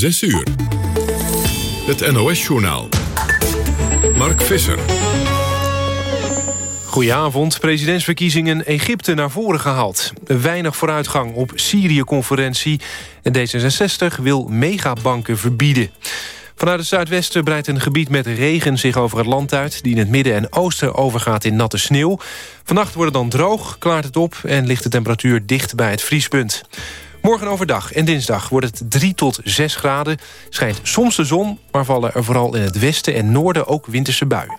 6 uur. Het NOS-journaal. Mark Visser. Goedenavond. Presidentsverkiezingen Egypte naar voren gehaald. Weinig vooruitgang op Syrië-conferentie. En D66 wil megabanken verbieden. Vanuit het zuidwesten breidt een gebied met regen zich over het land uit... die in het midden en oosten overgaat in natte sneeuw. Vannacht wordt het dan droog, klaart het op... en ligt de temperatuur dicht bij het vriespunt. Morgen overdag en dinsdag wordt het 3 tot 6 graden. Schijnt soms de zon, maar vallen er vooral in het westen en noorden ook winterse buien.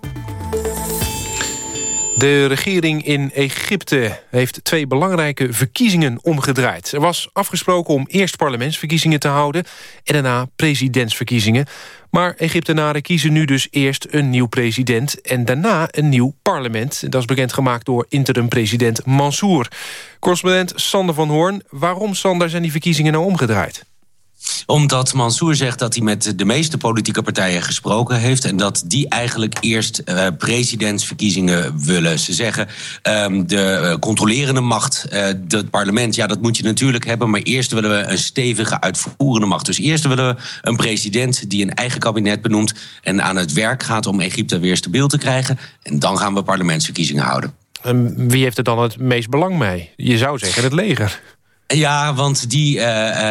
De regering in Egypte heeft twee belangrijke verkiezingen omgedraaid. Er was afgesproken om eerst parlementsverkiezingen te houden... en daarna presidentsverkiezingen. Maar Egyptenaren kiezen nu dus eerst een nieuw president... en daarna een nieuw parlement. Dat is bekendgemaakt door interim-president Mansour. Correspondent Sander van Hoorn. Waarom, Sander, zijn die verkiezingen nou omgedraaid? Omdat Mansour zegt dat hij met de meeste politieke partijen gesproken heeft... en dat die eigenlijk eerst uh, presidentsverkiezingen willen. Ze zeggen um, de uh, controlerende macht, het parlement... ja, dat moet je natuurlijk hebben, maar eerst willen we een stevige uitvoerende macht. Dus eerst willen we een president die een eigen kabinet benoemt... en aan het werk gaat om Egypte weer stabiel te krijgen. En dan gaan we parlementsverkiezingen houden. En wie heeft er dan het meest belang mee? Je zou zeggen het leger. Ja, want die uh,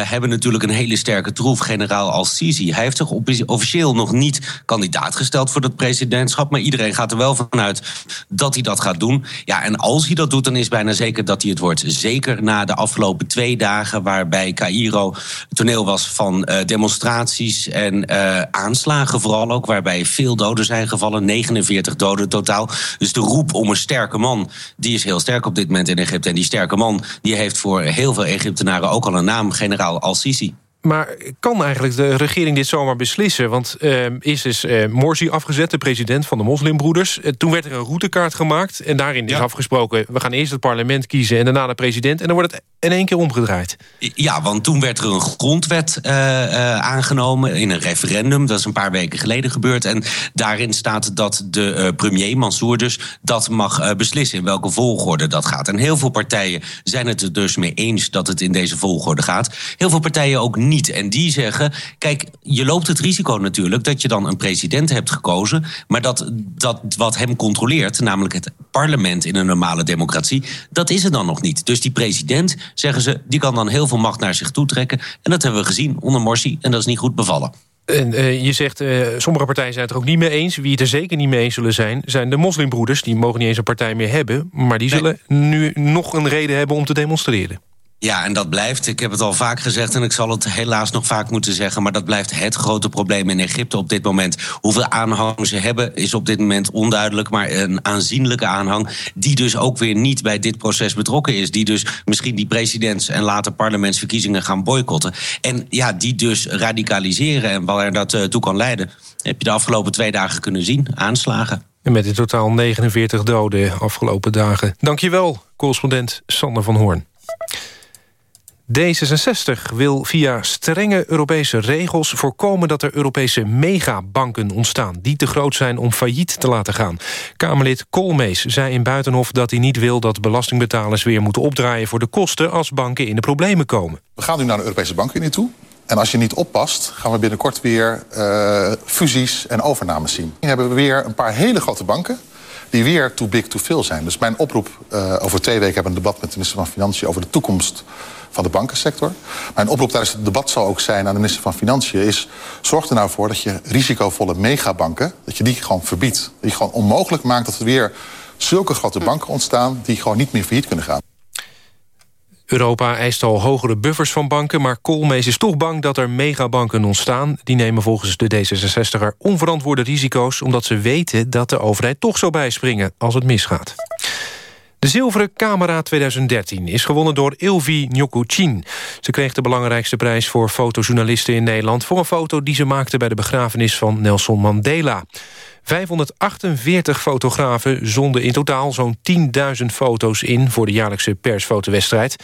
hebben natuurlijk een hele sterke troef, generaal Al-Sisi. Hij heeft zich officieel nog niet kandidaat gesteld voor het presidentschap... maar iedereen gaat er wel vanuit dat hij dat gaat doen. Ja, en als hij dat doet, dan is bijna zeker dat hij het wordt. Zeker na de afgelopen twee dagen waarbij Cairo toneel was van uh, demonstraties en aanslagen vooral ook... waarbij veel doden zijn gevallen, 49 doden totaal. Dus de roep om een sterke man, die is heel sterk op dit moment in Egypte. En die sterke man die heeft voor heel veel Egyptenaren ook al een naam, generaal Al-Sisi. Maar kan eigenlijk de regering dit zomaar beslissen? Want uh, eerst is uh, Morsi afgezet, de president van de moslimbroeders. Uh, toen werd er een routekaart gemaakt. En daarin is afgesproken, we gaan eerst het parlement kiezen... en daarna de president. En dan wordt het in één keer omgedraaid. Ja, want toen werd er een grondwet aangenomen in een referendum. Dat is een paar weken geleden gebeurd. En daarin staat dat de premier, Mansour dus... dat mag beslissen in welke volgorde dat gaat. En heel veel partijen zijn het er dus mee eens... dat het in deze volgorde gaat. Heel veel partijen ook niet niet. En die zeggen, kijk, je loopt het risico natuurlijk... dat je dan een president hebt gekozen... maar dat, dat wat hem controleert, namelijk het parlement in een normale democratie... dat is er dan nog niet. Dus die president, zeggen ze, die kan dan heel veel macht naar zich toe trekken. En dat hebben we gezien onder Morsi en dat is niet goed bevallen. En uh, je zegt, uh, sommige partijen zijn het er ook niet mee eens. Wie het er zeker niet mee eens zullen zijn, zijn de moslimbroeders. Die mogen niet eens een partij meer hebben. Maar die zullen nu nog een reden hebben om te demonstreren. Ja, en dat blijft, ik heb het al vaak gezegd... en ik zal het helaas nog vaak moeten zeggen... maar dat blijft het grote probleem in Egypte op dit moment. Hoeveel aanhang ze hebben is op dit moment onduidelijk... maar een aanzienlijke aanhang die dus ook weer niet bij dit proces betrokken is. Die dus misschien die presidents- en later parlementsverkiezingen gaan boycotten. En ja, die dus radicaliseren en waar dat uh, toe kan leiden... heb je de afgelopen twee dagen kunnen zien, aanslagen. En met in totaal 49 doden afgelopen dagen. Dankjewel, correspondent Sander van Hoorn. D66 wil via strenge Europese regels voorkomen dat er Europese megabanken ontstaan... die te groot zijn om failliet te laten gaan. Kamerlid Koolmees zei in Buitenhof dat hij niet wil... dat belastingbetalers weer moeten opdraaien voor de kosten... als banken in de problemen komen. We gaan nu naar de Europese banken toe. En als je niet oppast, gaan we binnenkort weer uh, fusies en overnames zien. Dan hebben we weer een paar hele grote banken die weer too big to fail zijn. Dus mijn oproep, uh, over twee weken hebben we een debat met de minister van Financiën... over de toekomst van de bankensector. Mijn oproep tijdens het debat zal ook zijn aan de minister van Financiën... is zorg er nou voor dat je risicovolle megabanken... dat je die gewoon verbiedt. Dat je gewoon onmogelijk maakt dat er weer zulke grote banken ontstaan... die gewoon niet meer failliet kunnen gaan. Europa eist al hogere buffers van banken... maar Koolmees is toch bang dat er megabanken ontstaan. Die nemen volgens de D66er onverantwoorde risico's... omdat ze weten dat de overheid toch zou bijspringen als het misgaat. De zilveren camera 2013 is gewonnen door Ilvi Njokuchin. Ze kreeg de belangrijkste prijs voor fotojournalisten in Nederland... voor een foto die ze maakte bij de begrafenis van Nelson Mandela. 548 fotografen zonden in totaal zo'n 10.000 foto's in... voor de jaarlijkse persfotowedstrijd.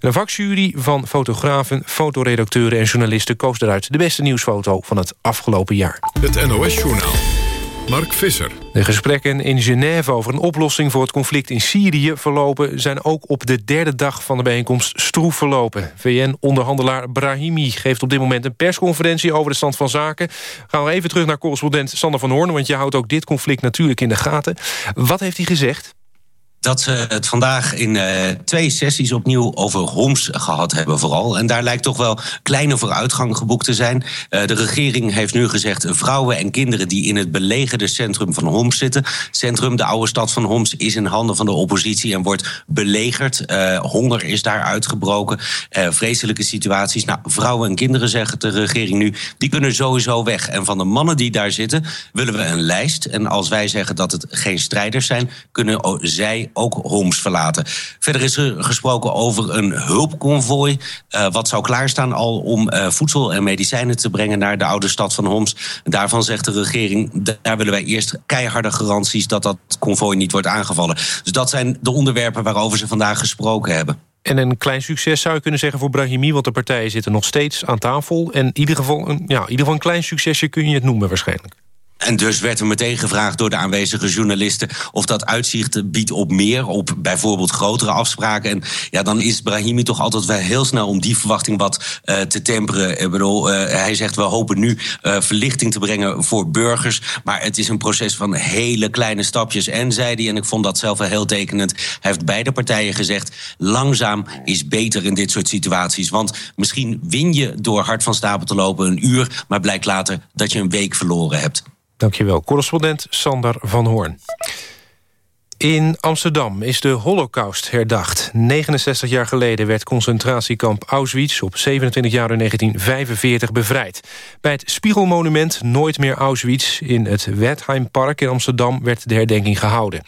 Een vakjury van fotografen, fotoredacteuren en journalisten... koos eruit de beste nieuwsfoto van het afgelopen jaar. Het NOS-journaal. Mark Visser. De gesprekken in Genève over een oplossing voor het conflict in Syrië verlopen... zijn ook op de derde dag van de bijeenkomst stroef verlopen. VN-onderhandelaar Brahimi geeft op dit moment een persconferentie... over de stand van zaken. Gaan we even terug naar correspondent Sander van Hoorn... want je houdt ook dit conflict natuurlijk in de gaten. Wat heeft hij gezegd? Dat ze het vandaag in uh, twee sessies opnieuw over Homs gehad hebben vooral. En daar lijkt toch wel kleine vooruitgang geboekt te zijn. Uh, de regering heeft nu gezegd... vrouwen en kinderen die in het belegerde centrum van Homs zitten... centrum, de oude stad van Homs, is in handen van de oppositie... en wordt belegerd. Uh, honger is daar uitgebroken. vreselijke situaties. Nou, vrouwen en kinderen, zegt de regering nu... die kunnen sowieso weg. En van de mannen die daar zitten, willen we een lijst. En als wij zeggen dat het geen strijders zijn... kunnen zij ook Homs verlaten. Verder is er gesproken over een hulpconvooi... Uh, wat zou klaarstaan al om uh, voedsel en medicijnen te brengen... naar de oude stad van Homs. Daarvan zegt de regering, daar willen wij eerst keiharde garanties... dat dat konvooi niet wordt aangevallen. Dus dat zijn de onderwerpen waarover ze vandaag gesproken hebben. En een klein succes zou je kunnen zeggen voor Brahimi... want de partijen zitten nog steeds aan tafel. En in ieder geval een, ja, in ieder geval een klein succesje kun je het noemen waarschijnlijk. En dus werd er meteen gevraagd door de aanwezige journalisten... of dat uitzicht biedt op meer, op bijvoorbeeld grotere afspraken. En ja, dan is Brahimi toch altijd wel heel snel om die verwachting wat uh, te temperen. Uh, hij zegt we hopen nu uh, verlichting te brengen voor burgers. Maar het is een proces van hele kleine stapjes. En zei hij, en ik vond dat zelf wel heel tekenend... hij heeft beide partijen gezegd, langzaam is beter in dit soort situaties. Want misschien win je door hard van stapel te lopen een uur... maar blijkt later dat je een week verloren hebt. Dankjewel, correspondent Sander van Hoorn. In Amsterdam is de holocaust herdacht. 69 jaar geleden werd concentratiekamp Auschwitz... op 27 jaar in 1945 bevrijd. Bij het Spiegelmonument Nooit meer Auschwitz... in het Wertheimpark in Amsterdam werd de herdenking gehouden.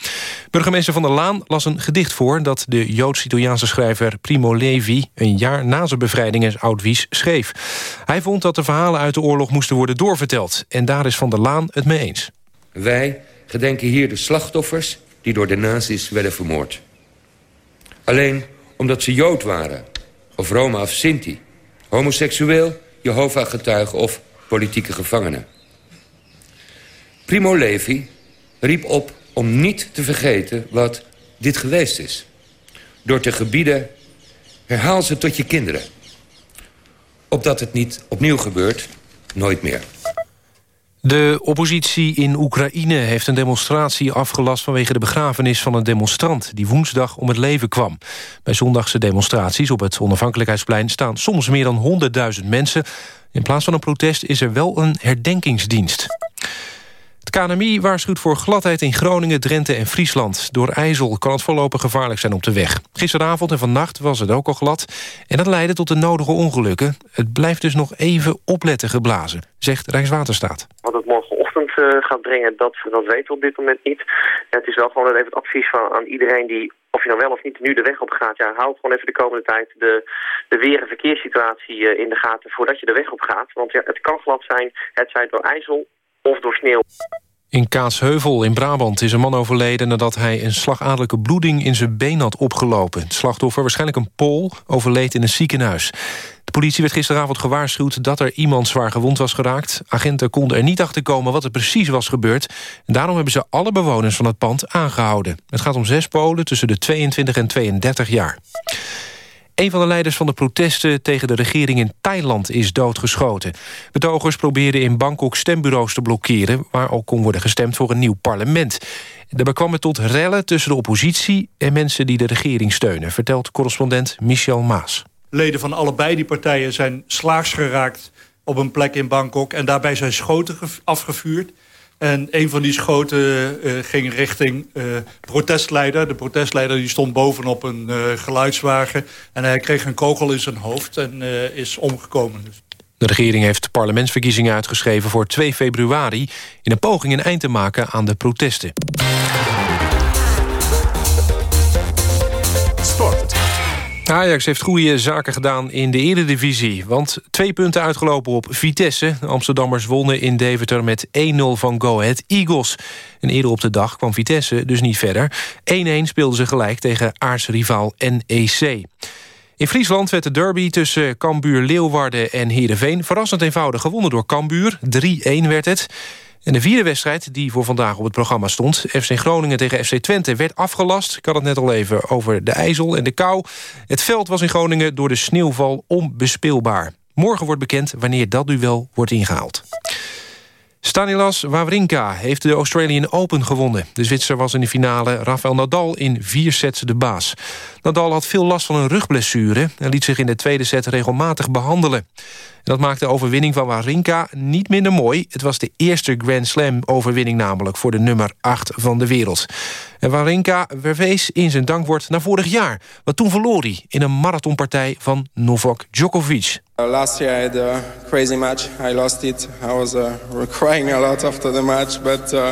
Burgemeester Van der Laan las een gedicht voor... dat de Joods-Italiaanse schrijver Primo Levi... een jaar na zijn bevrijding in Auschwitz schreef. Hij vond dat de verhalen uit de oorlog moesten worden doorverteld. En daar is Van der Laan het mee eens. Wij gedenken hier de slachtoffers die door de nazi's werden vermoord. Alleen omdat ze Jood waren, of Roma of Sinti... homoseksueel, Jehovah-getuige of politieke gevangenen. Primo Levi riep op om niet te vergeten wat dit geweest is. Door te gebieden, herhaal ze tot je kinderen. Opdat het niet opnieuw gebeurt, nooit meer. De oppositie in Oekraïne heeft een demonstratie afgelast... vanwege de begrafenis van een demonstrant... die woensdag om het leven kwam. Bij zondagse demonstraties op het onafhankelijkheidsplein... staan soms meer dan 100.000 mensen. In plaats van een protest is er wel een herdenkingsdienst. Het KNMI waarschuwt voor gladheid in Groningen, Drenthe en Friesland. Door IJssel kan het voorlopig gevaarlijk zijn op de weg. Gisteravond en vannacht was het ook al glad. En dat leidde tot de nodige ongelukken. Het blijft dus nog even opletten geblazen, zegt Rijkswaterstaat. Wat het morgenochtend uh, gaat brengen, dat, weten we op dit moment niet. Het is wel gewoon even het advies van, aan iedereen die of je nou wel of niet nu de weg op gaat, ja, hou gewoon even de komende tijd de, de weer- en verkeerssituatie uh, in de gaten voordat je de weg op gaat. Want ja, het kan glad zijn, het zij door ijzel of door sneeuw. In Kaatsheuvel in Brabant is een man overleden... nadat hij een slagadelijke bloeding in zijn been had opgelopen. Het slachtoffer, waarschijnlijk een Pool, overleed in een ziekenhuis. De politie werd gisteravond gewaarschuwd dat er iemand zwaar gewond was geraakt. Agenten konden er niet achter komen wat er precies was gebeurd. En daarom hebben ze alle bewoners van het pand aangehouden. Het gaat om zes Polen tussen de 22 en 32 jaar. Een van de leiders van de protesten tegen de regering in Thailand is doodgeschoten. Betogers probeerden in Bangkok stembureaus te blokkeren... waar ook kon worden gestemd voor een nieuw parlement. Daarbij kwam het tot rellen tussen de oppositie... en mensen die de regering steunen, vertelt correspondent Michel Maas. Leden van allebei die partijen zijn slaags geraakt op een plek in Bangkok... en daarbij zijn schoten afgevuurd. En een van die schoten uh, ging richting uh, protestleider. De protestleider die stond bovenop een geluidswagen. En hij kreeg een kogel in zijn hoofd en is omgekomen. Dus. De regering heeft parlementsverkiezingen uitgeschreven voor 2 februari... in een poging een eind te maken aan de protesten. Ajax heeft goede zaken gedaan in de eredivisie. Want twee punten uitgelopen op Vitesse. De Amsterdammers wonnen in Deventer met 1-0 van Go Ahead Eagles. En eerder op de dag kwam Vitesse dus niet verder. 1-1 speelden ze gelijk tegen aartsrivaal NEC. In Friesland werd de derby tussen Cambuur, Leeuwarden en Heerenveen... verrassend eenvoudig gewonnen door Cambuur. 3-1 werd het. En de vierde wedstrijd die voor vandaag op het programma stond... FC Groningen tegen FC Twente werd afgelast. Ik had het net al even over de ijzel en de kou. Het veld was in Groningen door de sneeuwval onbespeelbaar. Morgen wordt bekend wanneer dat duel wordt ingehaald. Stanilas Wawrinka heeft de Australian Open gewonnen. De Zwitser was in de finale Rafael Nadal in vier sets de baas. Nadal had veel last van een rugblessure... en liet zich in de tweede set regelmatig behandelen. Dat maakte de overwinning van Wawrinka niet minder mooi. Het was de eerste Grand Slam-overwinning namelijk... voor de nummer 8 van de wereld. En Wawrinka verwees in zijn dankwoord naar vorig jaar... want toen verloor hij in een marathonpartij van Novak Djokovic. Uh, last year I had a crazy match. I lost it. I was uh, crying a lot after the match, but uh,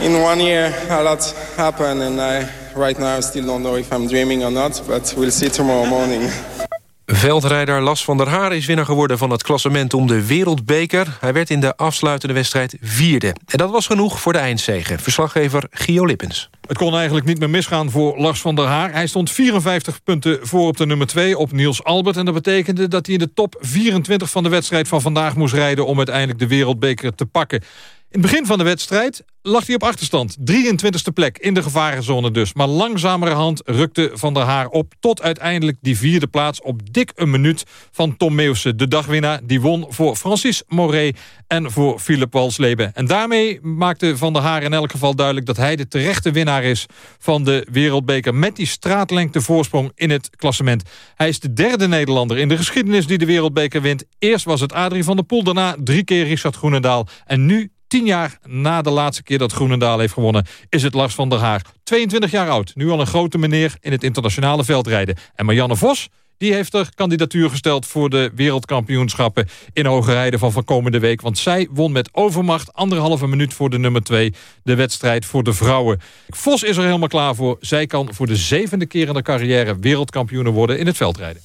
in one year a lot happened, and I right now still don't know if I'm dreaming or not, but we'll see tomorrow morning. Veldrijder Las van der Haar is winnaar geworden van het klassement om de Wereldbeker. Hij werd in de afsluitende wedstrijd vierde. En dat was genoeg voor de eindzege. Verslaggever Gio Lippens. Het kon eigenlijk niet meer misgaan voor Lars van der Haar. Hij stond 54 punten voor op de nummer 2 op Niels Albert. En dat betekende dat hij in de top 24 van de wedstrijd van vandaag moest rijden... om uiteindelijk de Wereldbeker te pakken. In het begin van de wedstrijd lag hij op achterstand. 23e plek in de gevarenzone dus. Maar langzamerhand rukte Van der Haar op... tot uiteindelijk die vierde plaats op dik een minuut van Tom Meeuwse. De dagwinnaar die won voor Francis Moret en voor Philip Walsleben. En daarmee maakte Van der Haar in elk geval duidelijk... dat hij de terechte winnaar is van de Wereldbeker... met die straatlengte voorsprong in het klassement. Hij is de derde Nederlander in de geschiedenis die de Wereldbeker wint. Eerst was het Adrie van der Poel, daarna drie keer Richard Groenendaal. En nu Tien jaar na de laatste keer dat Groenendaal heeft gewonnen... is het Lars van der Haar. 22 jaar oud, nu al een grote meneer in het internationale veldrijden. En Marianne Vos die heeft er kandidatuur gesteld voor de wereldkampioenschappen in hoge rijden van van komende week. Want zij won met overmacht anderhalve minuut voor de nummer 2 de wedstrijd voor de vrouwen. Vos is er helemaal klaar voor. Zij kan voor de zevende keer in de carrière wereldkampioen worden in het veldrijden.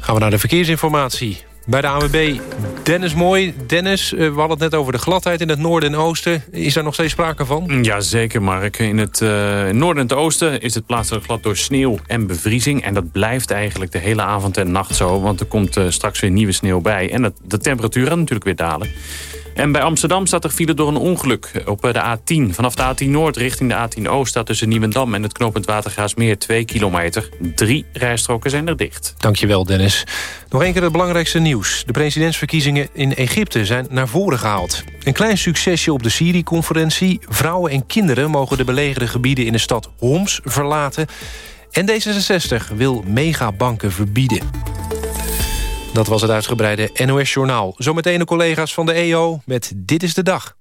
Gaan we naar de verkeersinformatie. Bij de AWB Dennis Mooi. Dennis, eh, we hadden het net over de gladheid in het noorden en oosten. Is daar nog steeds sprake van? Ja, zeker Mark. In het uh, noorden en het oosten is het plaatselijk glad door sneeuw en bevriezing. En dat blijft eigenlijk de hele avond en nacht zo. Want er komt uh, straks weer nieuwe sneeuw bij. En de temperatuur gaat natuurlijk weer dalen. En bij Amsterdam staat er file door een ongeluk op de A10. Vanaf de A10 Noord richting de A10 Oost staat tussen Nieuwendam en het knooppunt Watergraasmeer 2 kilometer. Drie rijstroken zijn er dicht. Dankjewel Dennis. Nog één keer het belangrijkste nieuws. De presidentsverkiezingen in Egypte zijn naar voren gehaald. Een klein succesje op de Syrië-conferentie. Vrouwen en kinderen mogen de belegerde gebieden in de stad Homs verlaten. En D66 wil megabanken verbieden. Dat was het uitgebreide NOS-journaal. Zometeen de collega's van de EO met Dit is de Dag.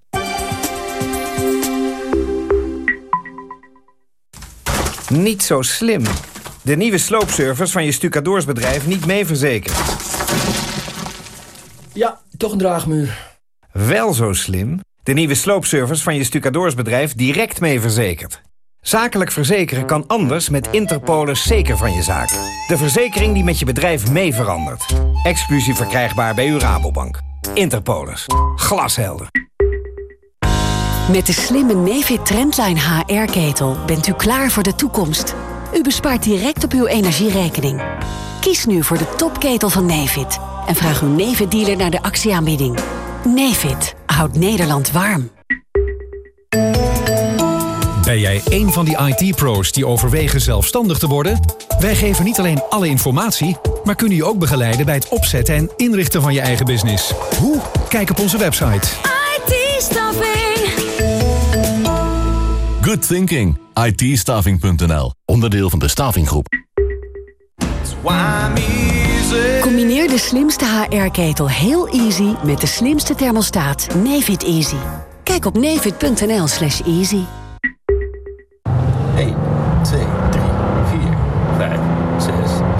Niet zo slim. De nieuwe sloopservice van je stucadoorsbedrijf niet mee verzekerd. Ja, toch een draagmuur. Wel zo slim. De nieuwe sloopservice van je stucadoorsbedrijf direct mee verzekerd. Zakelijk verzekeren kan anders met Interpolis zeker van je zaak. De verzekering die met je bedrijf mee verandert. Exclusief verkrijgbaar bij uw Rabobank. Interpolis. Glashelder. Met de slimme Nefit Trendline HR-ketel bent u klaar voor de toekomst. U bespaart direct op uw energierekening. Kies nu voor de topketel van Nefit. En vraag uw Nefit-dealer naar de actieaanbieding. Nefit houdt Nederland warm. Ben jij een van die IT-pro's die overwegen zelfstandig te worden? Wij geven niet alleen alle informatie, maar kunnen je ook begeleiden bij het opzetten en inrichten van je eigen business. Hoe? Kijk op onze website. IT-staffing. Good thinking. it Onderdeel van de Stavinggroep. Combineer de slimste HR-ketel heel easy met de slimste thermostaat Nefit Easy. Kijk op nefit.nl slash easy.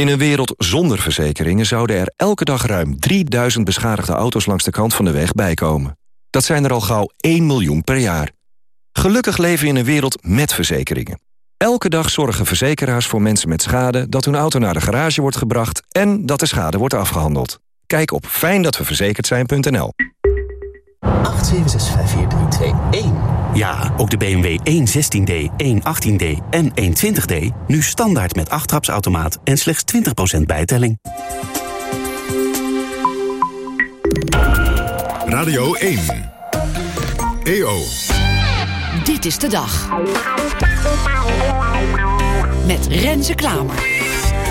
In een wereld zonder verzekeringen zouden er elke dag ruim 3000 beschadigde auto's langs de kant van de weg bijkomen. Dat zijn er al gauw 1 miljoen per jaar. Gelukkig leven we in een wereld met verzekeringen. Elke dag zorgen verzekeraars voor mensen met schade dat hun auto naar de garage wordt gebracht en dat de schade wordt afgehandeld. Kijk op fijndatweverzekerdzijn.nl. 08765432. Ja, ook de BMW 116D, 118D en 120D. Nu standaard met 8 trapsautomaat en slechts 20% bijtelling. Radio 1. EO. Dit is de dag. Met Renze Klamer.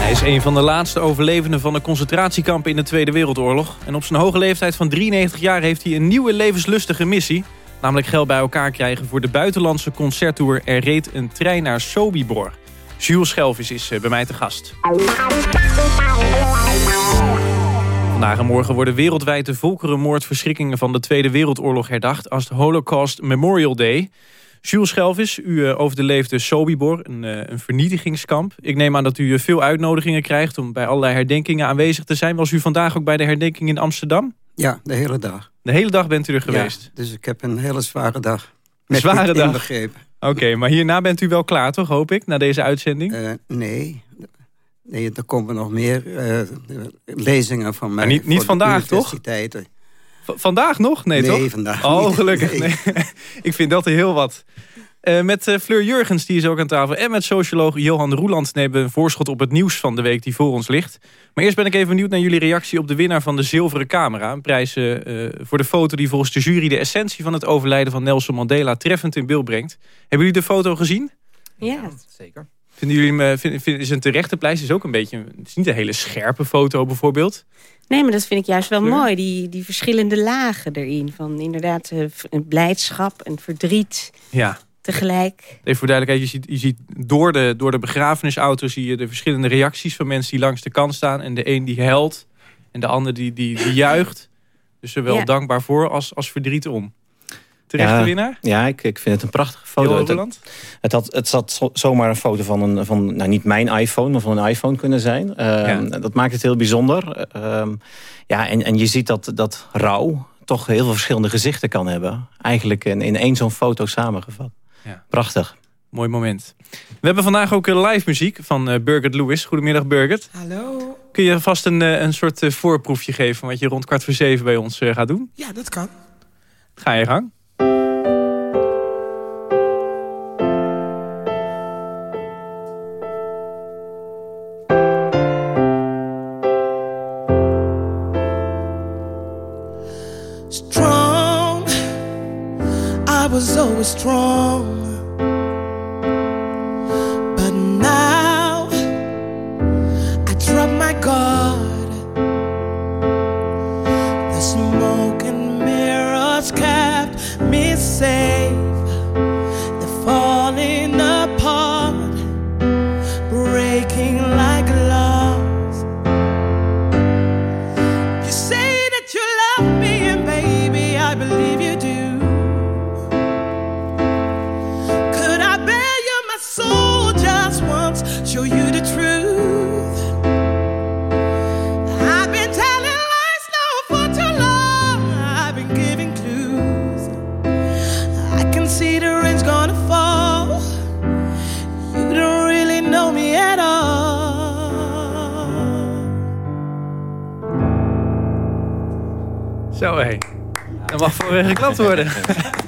Hij is een van de laatste overlevenden van de concentratiekampen in de Tweede Wereldoorlog. En op zijn hoge leeftijd van 93 jaar heeft hij een nieuwe levenslustige missie. Namelijk geld bij elkaar krijgen voor de buitenlandse concerttour Er reed een trein naar Sobibor. Jules Schelvis is eh, bij mij te gast. Vandaag en morgen worden wereldwijd de volkerenmoordverschrikkingen van de Tweede Wereldoorlog herdacht als de Holocaust Memorial Day. Jules Schelvis, u uh, overleefde Sobibor, een, uh, een vernietigingskamp. Ik neem aan dat u uh, veel uitnodigingen krijgt om bij allerlei herdenkingen aanwezig te zijn. Was u vandaag ook bij de herdenking in Amsterdam? Ja, de hele dag. De hele dag bent u er geweest? Ja, dus ik heb een hele zware dag. Met zware dag? Inbegrepen. Oké, okay, maar hierna bent u wel klaar toch, hoop ik, na deze uitzending? nee, nee, er komen nog meer lezingen van mij. Maar niet niet vandaag, toch? Vandaag nog? Nee, nee toch? vandaag Oh, niet. gelukkig. Nee. Nee. ik vind dat er heel wat. Uh, met uh, Fleur Jurgens, die is ook aan tafel. En met socioloog Johan Roeland nemen we een voorschot op het nieuws van de week die voor ons ligt. Maar eerst ben ik even benieuwd naar jullie reactie op de winnaar van de Zilveren Camera. Een prijs uh, voor de foto die volgens de jury de essentie van het overlijden van Nelson Mandela treffend in beeld brengt. Hebben jullie de foto gezien? Ja, zeker. Vinden jullie hem, vind, vind, is een terechte? Het is ook een beetje, het is niet een hele scherpe foto bijvoorbeeld. Nee, maar dat vind ik juist wel mooi. Die, die verschillende lagen erin. Van inderdaad een blijdschap, een verdriet. Ja. Tegelijk. Even voor duidelijkheid, je ziet, je ziet door, de, door de begrafenisauto zie je de verschillende reacties van mensen die langs de kant staan. En de een die huilt en de ander die, die, die juicht. Dus zowel ja. dankbaar voor als, als verdriet om. Terechte ja, winnaar? Ja, ik, ik vind het een prachtige foto. Het, het, had, het zat zomaar een foto van, een, van nou, niet mijn iPhone, maar van een iPhone kunnen zijn. Uh, ja. Dat maakt het heel bijzonder. Uh, ja, en, en je ziet dat, dat rouw toch heel veel verschillende gezichten kan hebben. Eigenlijk in, in één zo'n foto samengevat. Ja. Prachtig. Mooi moment. We hebben vandaag ook live muziek van uh, Birgit Lewis. Goedemiddag Birgit. Hallo. Kun je vast een, een soort voorproefje geven... van wat je rond kwart voor zeven bij ons gaat doen? Ja, dat kan. Ga je gang. Strong. Worden.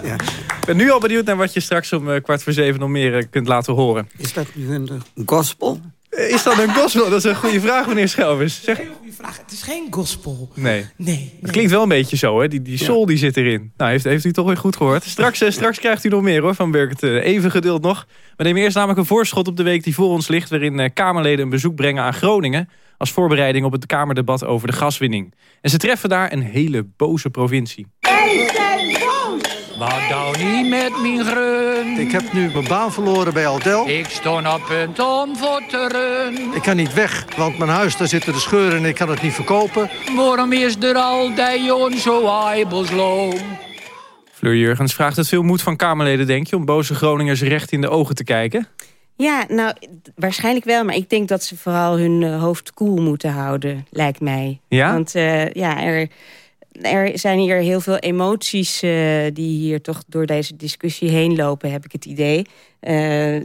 Ja. Ik ben nu al benieuwd naar wat je straks om uh, kwart voor zeven nog meer uh, kunt laten horen. Is dat nu een gospel? Is dat een gospel? Dat is een goede vraag, meneer Schelvis. Zeg... Een goede vraag. Het is geen gospel. Nee. Nee. Het klinkt wel een beetje zo, hè? Die, die soul ja. die zit erin. Nou, heeft, heeft u toch weer goed gehoord. Straks, uh, straks krijgt u nog meer, hoor, van Birgit. even geduld nog. We nemen eerst namelijk een voorschot op de week die voor ons ligt... waarin Kamerleden een bezoek brengen aan Groningen... als voorbereiding op het Kamerdebat over de gaswinning. En ze treffen daar een hele boze provincie. Wat nou niet met mijn grun? Ik heb nu mijn baan verloren bij Aldel. Ik stond op punt om voor te run. Ik kan niet weg, want mijn huis, daar zitten de scheuren en ik kan het niet verkopen. Waarom is er altijd Jon zo aibelsloom? Fleur Jurgens vraagt het veel moed van Kamerleden, denk je... om boze Groningers recht in de ogen te kijken? Ja, nou, waarschijnlijk wel. Maar ik denk dat ze vooral hun uh, hoofd koel moeten houden, lijkt mij. Ja? Want uh, ja, er er zijn hier heel veel emoties uh, die hier toch door deze discussie heen lopen, heb ik het idee. Uh,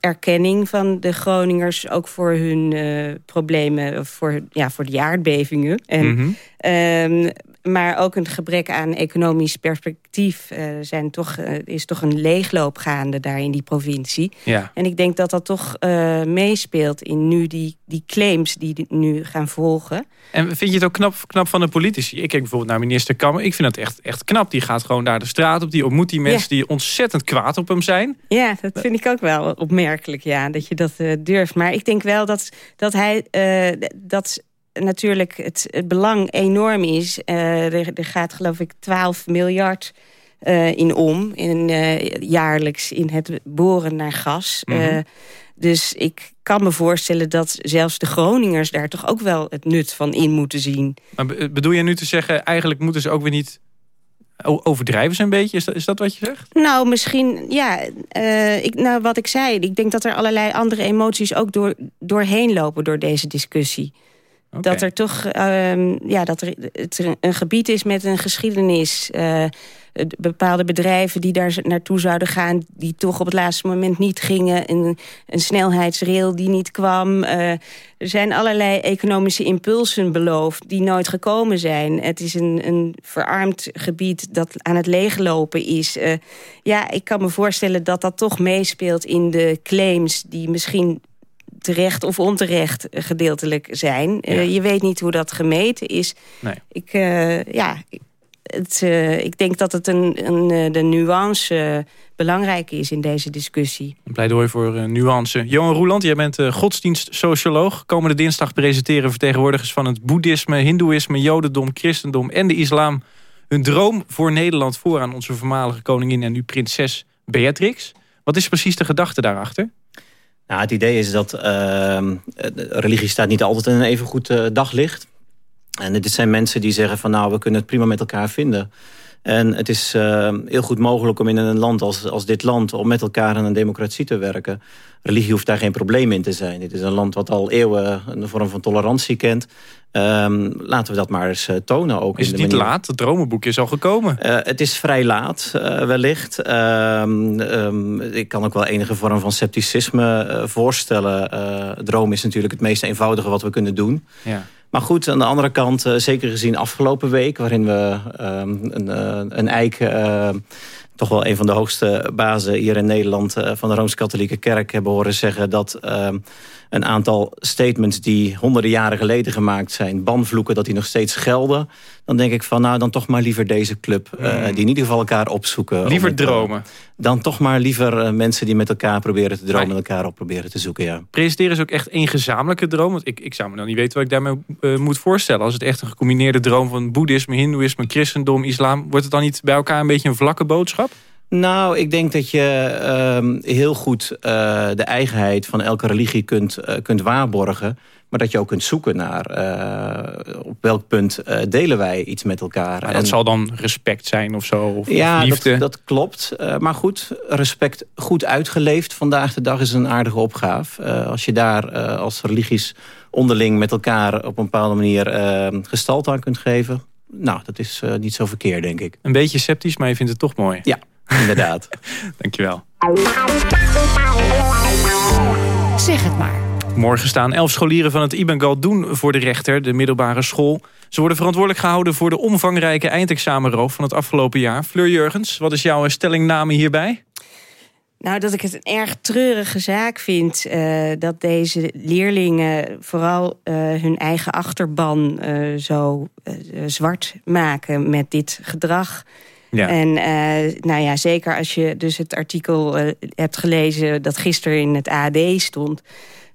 erkenning van de Groningers, ook voor hun uh, problemen, voor, ja, voor de aardbevingen. En, mm -hmm. Maar ook een gebrek aan economisch perspectief. Uh, zijn toch, uh, is toch een leegloop gaande daar in die provincie. Ja. En ik denk dat dat toch uh, meespeelt in nu die, die claims die nu gaan volgen. En vind je het ook knap, knap van de politici? Ik kijk bijvoorbeeld naar minister Kammer. Ik vind het echt, echt knap. Die gaat gewoon daar de straat op. Die ontmoet die mensen ja. die ontzettend kwaad op hem zijn. Ja, dat vind ik ook wel opmerkelijk. Ja, dat je dat durft. Maar ik denk wel dat, dat hij... dat natuurlijk het, het, belang enorm is. Uh, er, er, gaat geloof ik 12 miljard uh, in om. In, uh, jaarlijks in het boren naar gas. Mm -hmm. dus ik kan me voorstellen dat zelfs de Groningers... daar toch ook wel het nut van in moeten zien. Maar bedoel je nu te zeggen... eigenlijk moeten ze ook weer niet overdrijven ze een beetje? Is dat, is dat wat je zegt? Nou, misschien, ja. Uh, ik, nou, wat ik zei, ik denk dat er allerlei andere emoties... ook door, doorheen lopen door deze discussie. Dat er toch um, ja, dat er, het een gebied is met een geschiedenis. Uh, bepaalde bedrijven die daar naartoe zouden gaan... die toch op het laatste moment niet gingen. Een, een snelheidsrail die niet kwam. Uh, er zijn allerlei economische impulsen beloofd... die nooit gekomen zijn. Het is een, een verarmd gebied dat aan het leeglopen is. Uh, ja, ik kan me voorstellen dat dat toch meespeelt in de claims... die misschien terecht of onterecht gedeeltelijk zijn. Ja. Uh, je weet niet hoe dat gemeten is. Nee. Ik, uh, ja, het, uh, ik denk dat het een, een, de nuance belangrijk is in deze discussie. Een pleidooi voor nuance. Johan Roeland, jij bent godsdienstsocioloog. Komende dinsdag presenteren vertegenwoordigers van het boeddhisme, hindoeïsme, jodendom, christendom en de islam hun droom voor Nederland voor aan onze voormalige koningin en nu prinses Beatrix. Wat is precies de gedachte daarachter? Nou, het idee is dat uh, religie staat niet altijd in een even goed uh, daglicht. En dit zijn mensen die zeggen van nou, we kunnen het prima met elkaar vinden. En het is uh, heel goed mogelijk om in een land als, als dit land... om met elkaar aan een democratie te werken. Religie hoeft daar geen probleem in te zijn. Dit is een land wat al eeuwen een vorm van tolerantie kent. Um, laten we dat maar eens uh, tonen. Ook is het niet laat? Het dromenboekje is al gekomen. Uh, het is vrij laat, uh, wellicht. Um, um, ik kan ook wel enige vorm van scepticisme voorstellen. droom is natuurlijk het meest eenvoudige wat we kunnen doen. Ja. Maar goed, aan de andere kant, uh, zeker gezien afgelopen week... waarin we um, een, uh, een eik, uh, toch wel een van de hoogste bazen hier in Nederland... van de Rooms-Katholieke Kerk hebben horen zeggen... dat een aantal statements die honderden jaren geleden gemaakt zijn... banvloeken, dat die nog steeds gelden... dan denk ik van, nou, dan toch maar liever deze club... Mm. die in ieder geval elkaar opzoeken. Liever het, dromen. Dan toch maar liever mensen die met elkaar proberen te dromen... met elkaar op proberen te zoeken, ja. Presenteren is ook echt één gezamenlijke droom? Want ik, ik zou me dan niet weten wat ik daarmee uh, moet voorstellen. Als het echt een gecombineerde droom van boeddhisme, hindoeïsme... christendom, islam... wordt het dan niet bij elkaar een beetje een vlakke boodschap? Nou, ik denk dat je uh, heel goed uh, de eigenheid van elke religie kunt, uh, kunt waarborgen. Maar dat je ook kunt zoeken naar op welk punt delen wij iets met elkaar. Maar dat en, zal dan respect zijn of zo? Of, ja, of liefde? Dat, dat klopt. maar goed, respect goed uitgeleefd vandaag de dag is een aardige opgave. als je daar als religies onderling met elkaar op een bepaalde manier gestalte aan kunt geven. Nou, dat is niet zo verkeerd, denk ik. Een beetje sceptisch, maar je vindt het toch mooi. Ja. Inderdaad. Dankjewel. Zeg het maar. Morgen staan elf scholieren van het Iben Galdoen voor de rechter, de middelbare school. Ze worden verantwoordelijk gehouden voor de omvangrijke eindexamenroof van het afgelopen jaar. Fleur Jurgens, wat is jouw stellingname hierbij? Nou, dat ik het een erg treurige zaak vind uh, dat deze leerlingen vooral uh, hun eigen achterban uh, zo zwart maken met dit gedrag. Ja. En uh, nou ja, zeker als je dus het artikel uh, hebt gelezen... dat gisteren in het AD stond...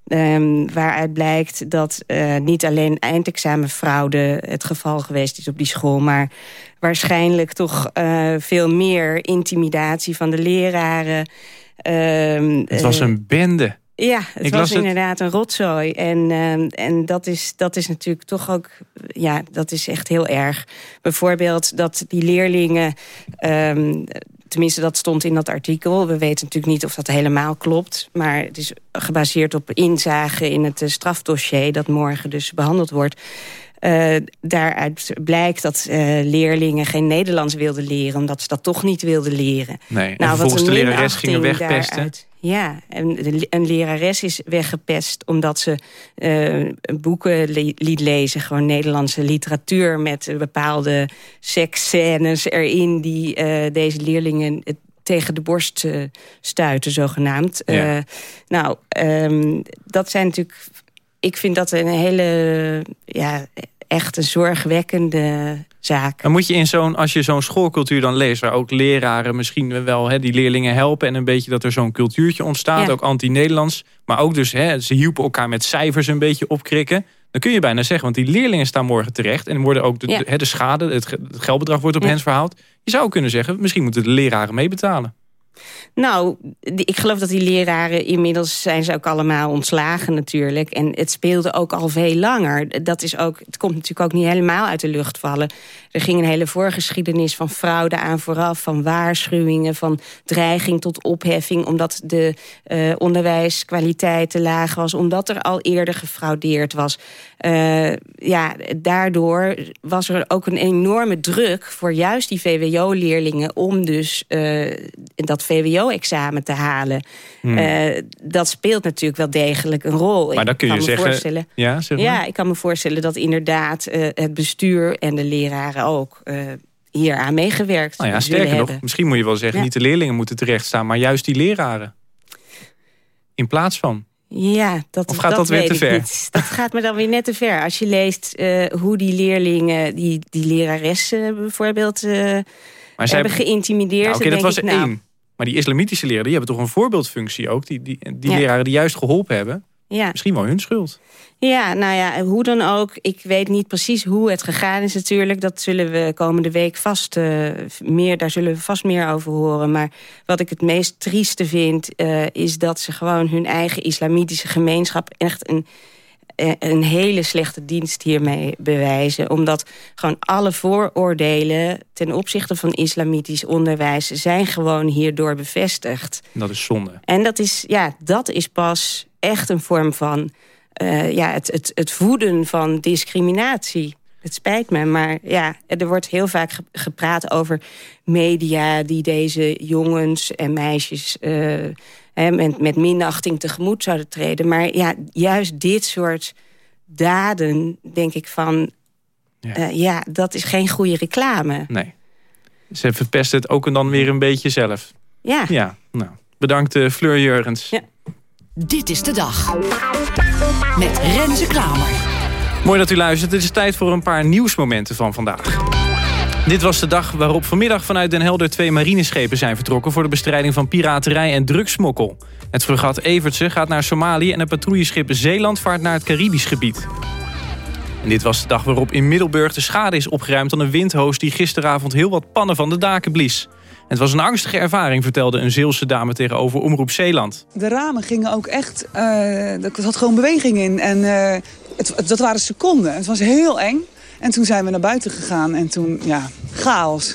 Um, waaruit blijkt dat uh, niet alleen eindexamenfraude het geval geweest is op die school... maar waarschijnlijk toch veel meer intimidatie van de leraren. Um, het was een bende. Ja, het Ik was inderdaad een rotzooi. En, uh, en dat, is, dat is natuurlijk toch ook... Ja, dat is echt heel erg. Bijvoorbeeld dat die leerlingen... Um, tenminste, dat stond in dat artikel. We weten natuurlijk niet of dat helemaal klopt. Maar het is gebaseerd op inzage in het strafdossier... dat morgen dus behandeld wordt. Uh, daaruit blijkt dat uh, leerlingen geen Nederlands wilden leren... omdat ze dat toch niet wilden leren. Nee, nou, en volgens de lerares gingen wegpesten. Daaruit, ja, een, een lerares is weggepest omdat ze uh, boeken liet lezen. Gewoon Nederlandse literatuur met bepaalde seksscènes erin... die deze leerlingen tegen de borst stuiten, zogenaamd. Ja. nou, um, dat zijn natuurlijk ik vind dat een hele, ja, echt een zorgwekkende zaak. Dan moet je in zo'n, als je zo'n schoolcultuur dan leest... waar ook leraren misschien wel hè, die leerlingen helpen... en een beetje dat er zo'n cultuurtje ontstaat, ook anti-Nederlands... maar ook dus, hè, ze hielpen elkaar met cijfers een beetje opkrikken... dan kun je bijna zeggen, want die leerlingen staan morgen terecht... en worden ook de, ja. de, de schade, het, geldbedrag wordt op ja. hen verhaald. Je zou kunnen zeggen, misschien moeten de leraren meebetalen. Nou, ik geloof dat die leraren inmiddels zijn ze ook allemaal ontslagen natuurlijk. En het speelde ook al veel langer. Dat is ook, het komt natuurlijk ook niet helemaal uit de lucht vallen. Er ging een hele voorgeschiedenis van fraude aan vooraf. Van waarschuwingen, van dreiging tot opheffing. Omdat de uh, onderwijskwaliteit te laag was. Omdat er al eerder gefraudeerd was. Uh, ja, daardoor was er ook een enorme druk voor juist die VWO-leerlingen... om dus uh, dat VWO-examen te halen. Hmm. Uh, dat speelt natuurlijk wel degelijk een rol. Maar dan kun je zeggen... Ja, zeg maar. ja, ik kan me voorstellen dat inderdaad het bestuur en de leraren ook hier aan meegewerkt nou ja, Sterker nog, misschien moet je wel zeggen... niet de leerlingen moeten terechtstaan, maar juist die leraren. In plaats van. Ja, dat, of gaat dat, weer te ver? Dat gaat me dan weer net te ver. Als je leest uh, hoe die leerlingen, die, die leraressen bijvoorbeeld... Uh, maar hebben geïntimideerd. Nou, Oké, okay, dat was nou, één. Maar die islamitische leraren, die hebben toch een voorbeeldfunctie ook? Die, die, die ja. leraren die juist geholpen hebben. Ja. Misschien wel hun schuld. Ja, nou ja, hoe dan ook. Ik weet niet precies hoe het gegaan is natuurlijk. Dat zullen we komende week vast uh, meer, daar zullen we vast meer over horen. Maar wat ik het meest trieste vind, uh, is dat ze gewoon hun eigen islamitische gemeenschap echt een eh, een hele slechte dienst hiermee bewijzen. Omdat gewoon alle vooroordelen ten opzichte van islamitisch onderwijs... zijn gewoon hierdoor bevestigd. Dat is zonde. En dat is, ja, dat is pas echt een vorm van... Uh, ja, het, het, het voeden van discriminatie. Het spijt me, maar ja, er wordt heel vaak gepraat over media... die deze jongens en meisjes... Uh, met, met minachting tegemoet zouden treden. Maar ja, juist dit soort daden, denk ik van... Ja, uh, ja dat is geen goede reclame. Nee. Ze verpesten het ook en dan weer een beetje zelf. Ja. Ja, nou. Bedankt uh, Fleur Jurgens. Ja. Dit is de dag. Met Renze Klamer. Mooi dat u luistert. Het is tijd voor een paar nieuwsmomenten van vandaag. Dit was de dag waarop vanmiddag vanuit Den Helder twee marineschepen zijn vertrokken... voor de bestrijding van piraterij en drugsmokkel. Het fregat Evertse gaat naar Somalië en het patrouilleschip Zeeland vaart naar het Caribisch gebied. En dit was de dag waarop in Middelburg de schade is opgeruimd aan een windhoos... die gisteravond heel wat pannen van de daken blies. Het was een angstige ervaring, vertelde een Zeelse dame tegenover Omroep Zeeland. De ramen gingen ook echt... Uh, er zat gewoon beweging in. En uh, het, dat waren seconden. Het was heel eng. En toen zijn we naar buiten gegaan en toen, ja, chaos.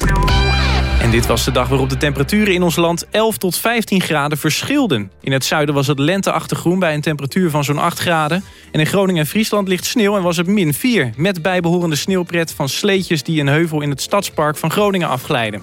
En dit was de dag waarop de temperaturen in ons land 11 tot 15 graden verschilden. In het zuiden was het lenteachtig groen bij een temperatuur van zo'n 8 graden. En in Groningen en Friesland ligt sneeuw en was het min 4. Met bijbehorende sneeuwpret van sleetjes die een heuvel in het stadspark van Groningen afglijden.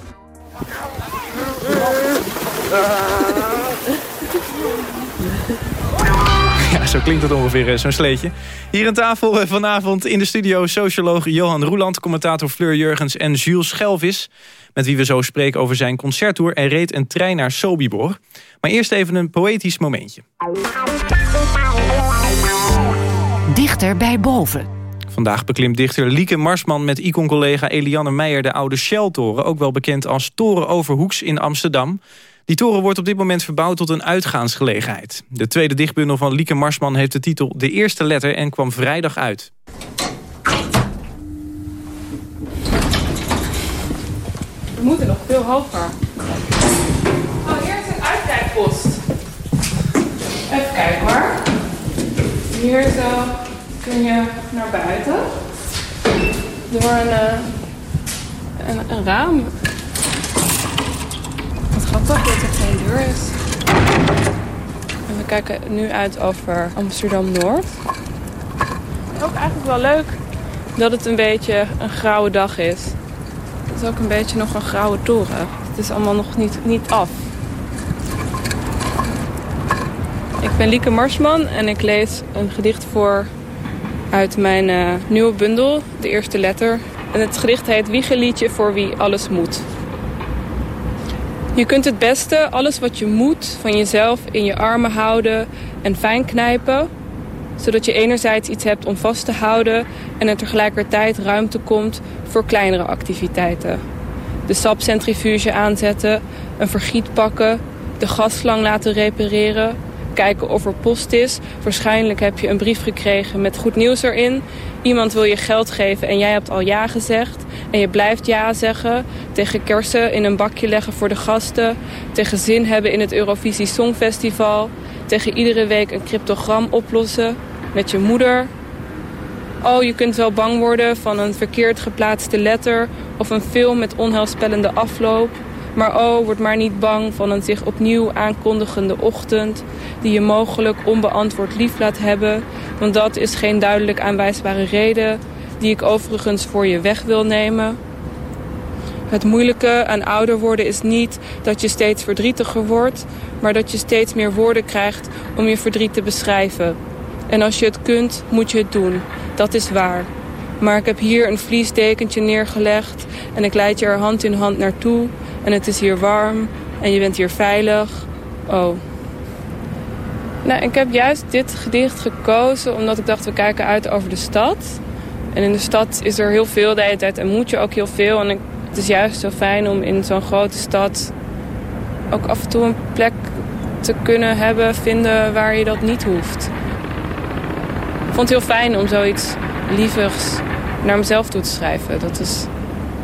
Zo klinkt het ongeveer, eh, zo'n sleetje. Hier aan tafel eh, vanavond in de studio socioloog Johan Roeland... commentator Fleur Jurgens en Jules Schelvis... met wie we zo spreken over zijn concerttour... en reed een trein naar Sobibor. Maar eerst even een poëtisch momentje. Dichter bij boven. Vandaag beklimt dichter Lieke Marsman met icon-collega Eliane Meijer... de oude Shell-toren, ook wel bekend als Toren Overhoeks in Amsterdam... Die toren wordt op dit moment verbouwd tot een uitgaansgelegenheid. De tweede dichtbundel van Lieke Marsman heeft de titel De Eerste Letter en kwam vrijdag uit. We moeten nog veel hoger. Oh, hier is een uitkijkpost. Even kijken hoor. Hier zo kun je naar buiten. Door een, eh, een, een raam grappig dat er geen deur is. En we kijken nu uit over Amsterdam-Noord. Ook eigenlijk wel leuk dat het een beetje een grauwe dag is. Het is ook een beetje nog een grauwe toren. Het is allemaal nog niet, niet af. Ik ben Lieke Marsman en ik lees een gedicht voor uit mijn uh, nieuwe bundel, de eerste letter. En het gedicht heet Wiegeliedje voor wie alles moet. Je kunt het beste alles wat je moet van jezelf in je armen houden en fijn knijpen. Zodat je enerzijds iets hebt om vast te houden en er tegelijkertijd ruimte komt voor kleinere activiteiten. De sapcentrifuge aanzetten, een vergiet pakken, de gasslang laten repareren, kijken of er post is. Waarschijnlijk heb je een brief gekregen met goed nieuws erin. Iemand wil je geld geven en jij hebt al ja gezegd. En je blijft ja zeggen. Tegen kersen in een bakje leggen voor de gasten. Tegen zin hebben in het Eurovisie Songfestival. Tegen iedere week een cryptogram oplossen. Met je moeder. Oh, je kunt wel bang worden van een verkeerd geplaatste letter... of een film met onheilspellende afloop. Maar oh, word maar niet bang van een zich opnieuw aankondigende ochtend... die je mogelijk onbeantwoord lief laat hebben. Want dat is geen duidelijk aanwijsbare reden... die ik overigens voor je weg wil nemen. Het moeilijke aan ouder worden is niet dat je steeds verdrietiger wordt... maar dat je steeds meer woorden krijgt om je verdriet te beschrijven. En als je het kunt, moet je het doen. Dat is waar. Maar ik heb hier een vliesdekentje neergelegd... en ik leid je er hand in hand naartoe... En het is hier warm en je bent hier veilig. Oh. Nou, ik heb juist dit gedicht gekozen omdat ik dacht we kijken uit over de stad. En in de stad is er heel veel de hele tijd en moet je ook heel veel. En het is juist zo fijn om in zo'n grote stad ook af en toe een plek te kunnen hebben, vinden waar je dat niet hoeft. Ik vond het heel fijn om zoiets lievigs naar mezelf toe te schrijven. Dat is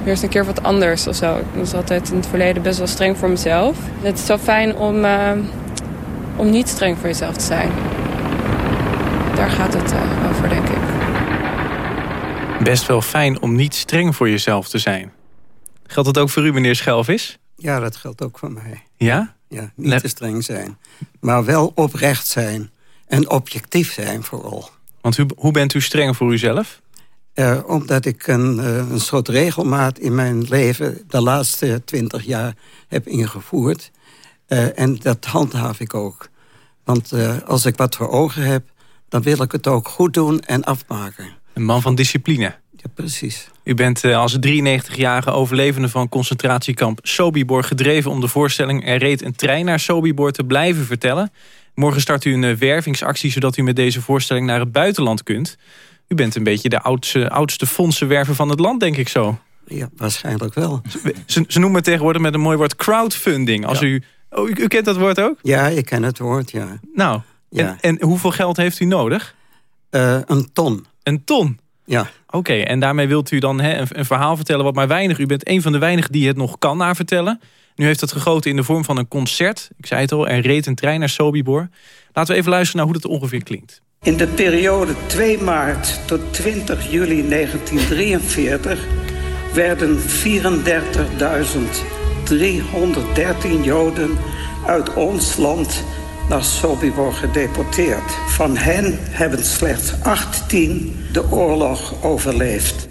weer eens een keer wat anders of zo. Ik was altijd in het verleden best wel streng voor mezelf. Het is zo fijn om, uh, om niet streng voor jezelf te zijn. Daar gaat het uh, over, denk ik. Best wel fijn om niet streng voor jezelf te zijn. Geldt dat ook voor u, meneer Schelvis? Ja, dat geldt ook voor mij. Ja? Ja, niet te streng zijn. Maar wel oprecht zijn. En objectief zijn vooral. Want hoe, hoe bent u streng voor uzelf? Uh, omdat ik een, uh, een soort regelmaat in mijn leven... de laatste twintig jaar heb ingevoerd. Uh, en dat handhaaf ik ook. Want als ik wat voor ogen heb... dan wil ik het ook goed doen en afmaken. Een man van discipline. Ja, precies. U bent als 93-jarige overlevende van concentratiekamp Sobibor gedreven om de voorstelling Er reed een trein naar Sobibor te blijven vertellen. Morgen start u een wervingsactie zodat u met deze voorstelling naar het buitenland kunt. U bent een beetje de oudste, oudste fondsenwerver van het land, denk ik zo. Ja, waarschijnlijk wel. Ze, ze noemen het tegenwoordig met een mooi woord crowdfunding. Als u, oh, u, kent dat woord ook? Ja, ik ken het woord, ja. Nou, ja. En, en hoeveel geld heeft u nodig? Uh, een ton. Een ton? Ja. Oké, en daarmee wilt u dan hè, een, een, verhaal vertellen wat maar weinig... U bent een van de weinigen die het nog kan navertellen. Nu heeft het gegoten in de vorm van een concert. Ik zei het al, er reed een trein naar Sobibor. Laten we even luisteren naar hoe dat ongeveer klinkt. In de periode 2 maart tot 20 juli 1943 werden 34.313 Joden uit ons land naar Sobibor gedeporteerd. Van hen hebben slechts 18 de oorlog overleefd.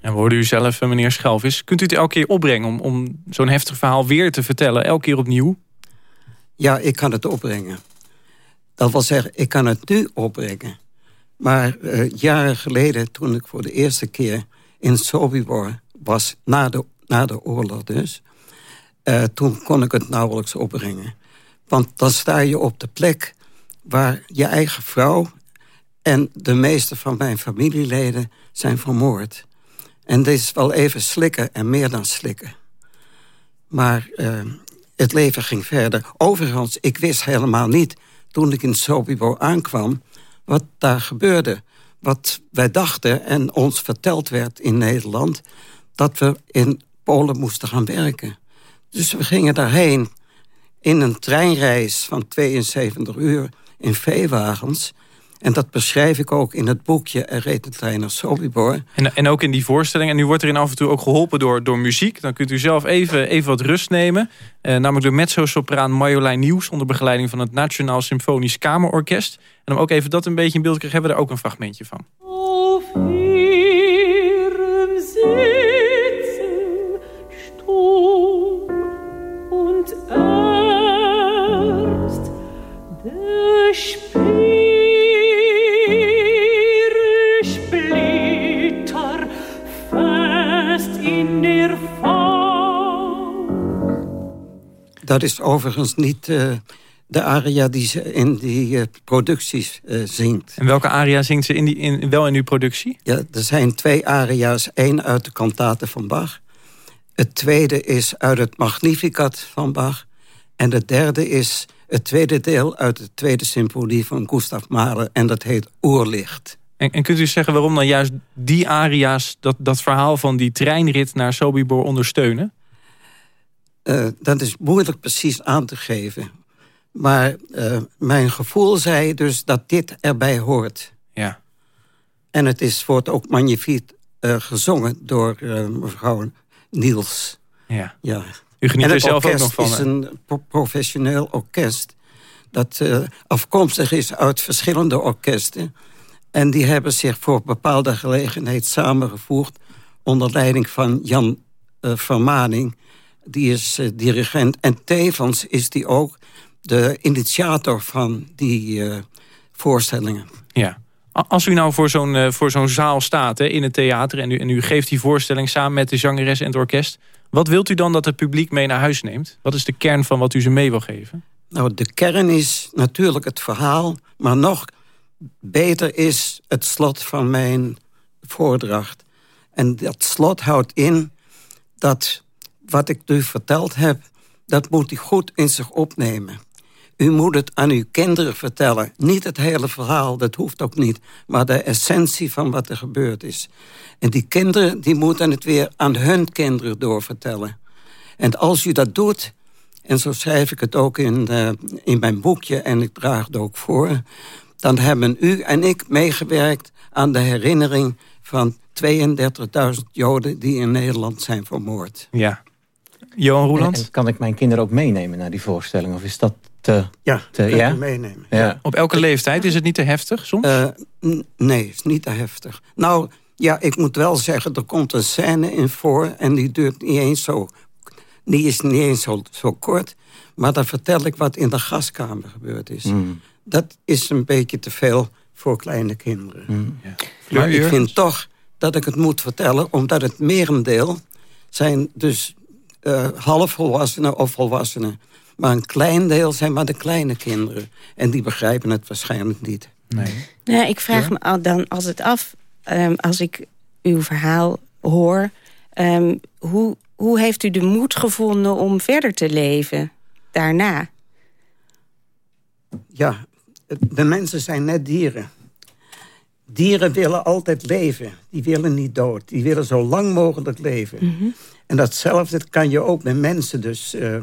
En we hoorden u zelf, eh, meneer Schelvis. Kunt u het elke keer opbrengen om, om zo'n heftig verhaal weer te vertellen? Elke keer opnieuw? Ja, ik kan het opbrengen. Dat wil zeggen, ik kan het nu opbrengen. Maar uh, jaren geleden, toen ik voor de eerste keer in Sobibor was... na de, na de oorlog dus... Uh, toen kon ik het nauwelijks opbrengen. Want dan sta je op de plek waar je eigen vrouw... en de meeste van mijn familieleden zijn vermoord. En dit is wel even slikken en meer dan slikken. Maar uh, het leven ging verder. Overigens, ik wist helemaal niet toen ik in Sobibor aankwam, wat daar gebeurde. Wat wij dachten en ons verteld werd in Nederland... dat we in Polen moesten gaan werken. Dus we gingen daarheen in een treinreis van 72 uur in veewagens... En dat beschrijf ik ook in het boekje Er reed een trein naar Sobibor. En, en ook in die voorstelling. En nu wordt erin af en toe ook geholpen door, door muziek. Dan kunt u zelf even, even wat rust nemen. Eh, namelijk door mezzo-sopraan Marjolein Nieuws... onder begeleiding van het Nationaal Symfonisch Kamerorkest. En om ook even dat een beetje in beeld te krijgen... hebben we er ook een fragmentje van. Oh, Dat is overigens niet eh, de aria die ze in die eh, producties eh, zingt. En welke aria zingt ze in die, in, wel in uw productie? Ja, er zijn twee aria's. één uit de kantaten van Bach. Het tweede is uit het Magnificat van Bach. En het derde is het tweede deel uit de tweede symfonie van Gustav Mahler. En dat heet Oerlicht. En, en kunt u zeggen waarom dan juist die aria's... dat, dat verhaal van die treinrit naar Sobibor ondersteunen? Eh, dat is moeilijk precies aan te geven. Maar eh, mijn gevoel zei dus dat dit erbij hoort. Ja. En het is, wordt ook magnifiek eh, gezongen door mevrouw Niels. Ja. ja. U geniet en er het zelf ook nog van, is hè? een pro- professioneel orkest... dat afkomstig is uit verschillende orkesten. En die hebben zich voor bepaalde gelegenheid samengevoegd... onder leiding van Jan eh, Vermaning. Die is eh, dirigent. En tevens is die ook de initiator van die eh, voorstellingen. Ja. Als u nou voor zo'n eh, voor zo'n zaal staat hè, in het theater... En u, en u geeft die voorstelling samen met de zangeres en het orkest... wat wilt u dan dat het publiek mee naar huis neemt? Wat is de kern van wat u ze mee wil geven? Nou, de kern is natuurlijk het verhaal... maar nog beter is het slot van mijn voordracht. En dat slot houdt in dat wat ik u verteld heb... dat moet u goed in zich opnemen. U moet het aan uw kinderen vertellen. Niet het hele verhaal, dat hoeft ook niet. Maar de essentie van wat er gebeurd is. En die kinderen die moeten het weer aan hun kinderen doorvertellen. En als u dat doet, en zo schrijf ik het ook in, eh, in mijn boekje... en ik draag het ook voor... dan hebben u en ik meegewerkt aan de herinnering... van 32.000 Joden die in Nederland zijn vermoord. Ja. Johan Roeland? En- en kan ik mijn kinderen ook meenemen naar die voorstelling? Of is dat te... Ja, te, ja? meenemen. Ja. Op elke leeftijd is het niet te heftig soms? Eh, nee, is niet te heftig. Nou, ja, ik moet wel zeggen, er komt een scène in voor... en die duurt niet eens zo... die is niet eens zo, zo kort... maar dan vertel ik wat in de gaskamer gebeurd is. Mm. Dat is een beetje te veel voor kleine kinderen. Mm. Maar ik vind toch dat ik het moet vertellen... omdat het merendeel zijn dus eh halfvolwassenen of volwassenen. Maar een klein deel zijn maar de kleine kinderen. En die begrijpen het waarschijnlijk niet. Nee. Nou, ik vraag me al dan altijd af, ehm, als ik uw verhaal hoor... ehm, hoe, hoe heeft u de moed gevonden om verder te leven daarna? Ja, de mensen zijn net dieren. Dieren willen altijd leven. Die willen niet dood. Die willen zo lang mogelijk leven. En datzelfde kan je ook met mensen dus eh, eh,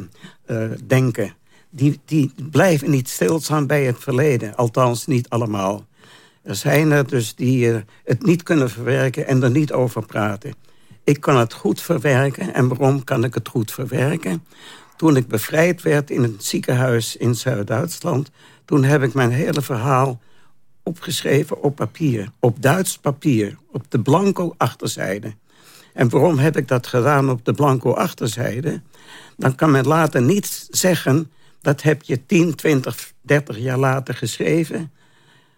denken. Die, die blijven niet stilstaan bij het verleden. Althans, niet allemaal. Er zijn er dus die eh, het niet kunnen verwerken en er niet over praten. Ik kan het goed verwerken. En waarom kan ik het goed verwerken? Toen ik bevrijd werd in een ziekenhuis in Zuid-Duitsland... toen heb ik mijn hele verhaal opgeschreven op papier. Op Duits papier. Op de blanco achterzijde. En waarom heb ik dat gedaan op de blanco achterzijde? Dan kan men later niet zeggen... dat heb je 10, 20, 30 jaar later geschreven.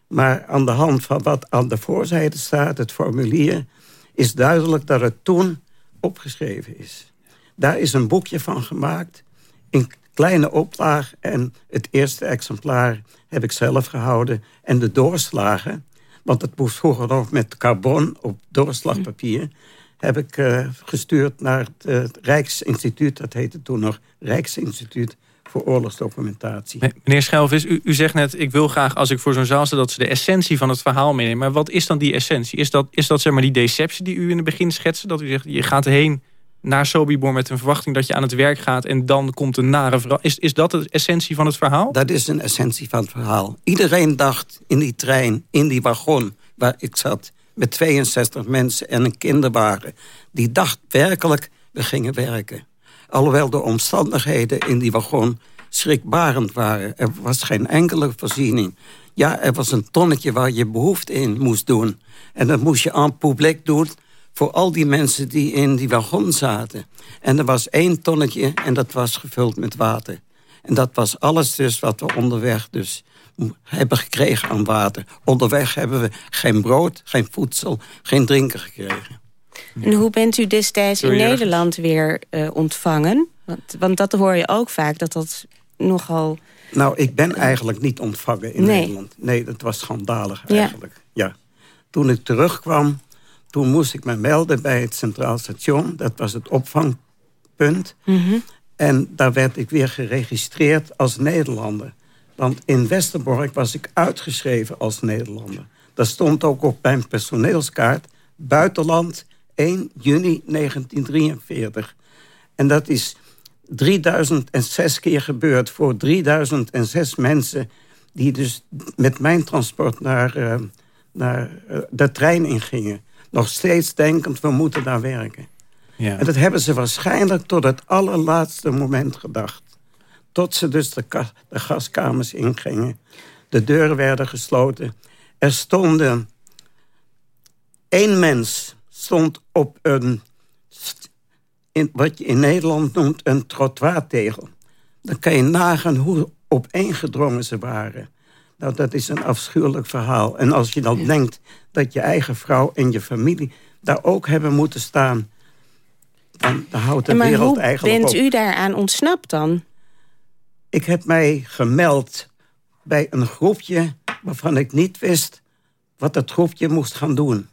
Maar aan de hand van wat aan de voorzijde staat, het formulier... is duidelijk dat het toen opgeschreven is. Daar is een boekje van gemaakt in kleine oplaag. En het eerste exemplaar heb ik zelf gehouden. En de doorslagen, want het moest vroeger nog met carbon op doorslagpapier... heb ik eh, gestuurd naar het eh, Rijksinstituut. Dat heette toen nog Rijksinstituut voor Oorlogsdocumentatie. Meneer Schelvis, u, u zegt net... ik wil graag als ik voor zo'n zaal sta... dat ze de essentie van het verhaal meenemen. Maar wat is dan die essentie? Is dat, is dat zeg maar die deceptie die u in het begin schetste? Dat u zegt, je gaat heen naar Sobibor met een verwachting... dat je aan het werk gaat en dan komt een nare. Is, is dat de essentie van het verhaal? Dat is een essentie van het verhaal. Iedereen dacht in die trein, in die wagon waar ik zat... met 62 mensen en een kinderwagen... die dacht werkelijk, we gingen werken. Alhoewel de omstandigheden in die wagon schrikbarend waren. Er was geen enkele voorziening. Ja, er was een tonnetje waar je behoefte in moest doen. En dat moest je aan publiek doen voor al die mensen die in die wagon zaten. En er was één tonnetje en dat was gevuld met water. En dat was alles dus wat we onderweg dus hebben gekregen aan water. Onderweg hebben we geen brood, geen voedsel, geen drinken gekregen. En hoe bent u destijds in Nederland weer uh, ontvangen? Want, want, dat hoor je ook vaak, dat dat nogal... Nou, ik ben eigenlijk niet ontvangen in Nederland. Nee, dat was schandalig eigenlijk. Ja. Toen ik terugkwam, toen moest ik me melden bij het Centraal Station. Dat was het opvangpunt. Mhm. En daar werd ik weer geregistreerd als Nederlander. Want in Westerbork was ik uitgeschreven als Nederlander. Dat stond ook op mijn personeelskaart. Buitenland 1 juni 1943. En dat is 3006 keer gebeurd voor 3006 mensen... die dus met mijn transport naar, uh, naar uh, de trein ingingen. Nog steeds denkend, we moeten daar werken. Ja. En dat hebben ze waarschijnlijk tot het allerlaatste moment gedacht. Tot ze dus de, de gaskamers ingingen. De deuren werden gesloten. Er stonden... één mens stond op een... In, wat je in Nederland noemt een trottoirtegel. Dan kan je nagaan hoe opeengedrongen ze waren. Nou, dat is een afschuwelijk verhaal. En als je dan denkt dat je eigen vrouw en je familie... daar ook hebben moeten staan... dan, dan houdt de maar wereld eigenlijk bent op. u daaraan ontsnapt dan? Ik heb mij gemeld bij een groepje waarvan ik niet wist wat dat groepje moest gaan doen.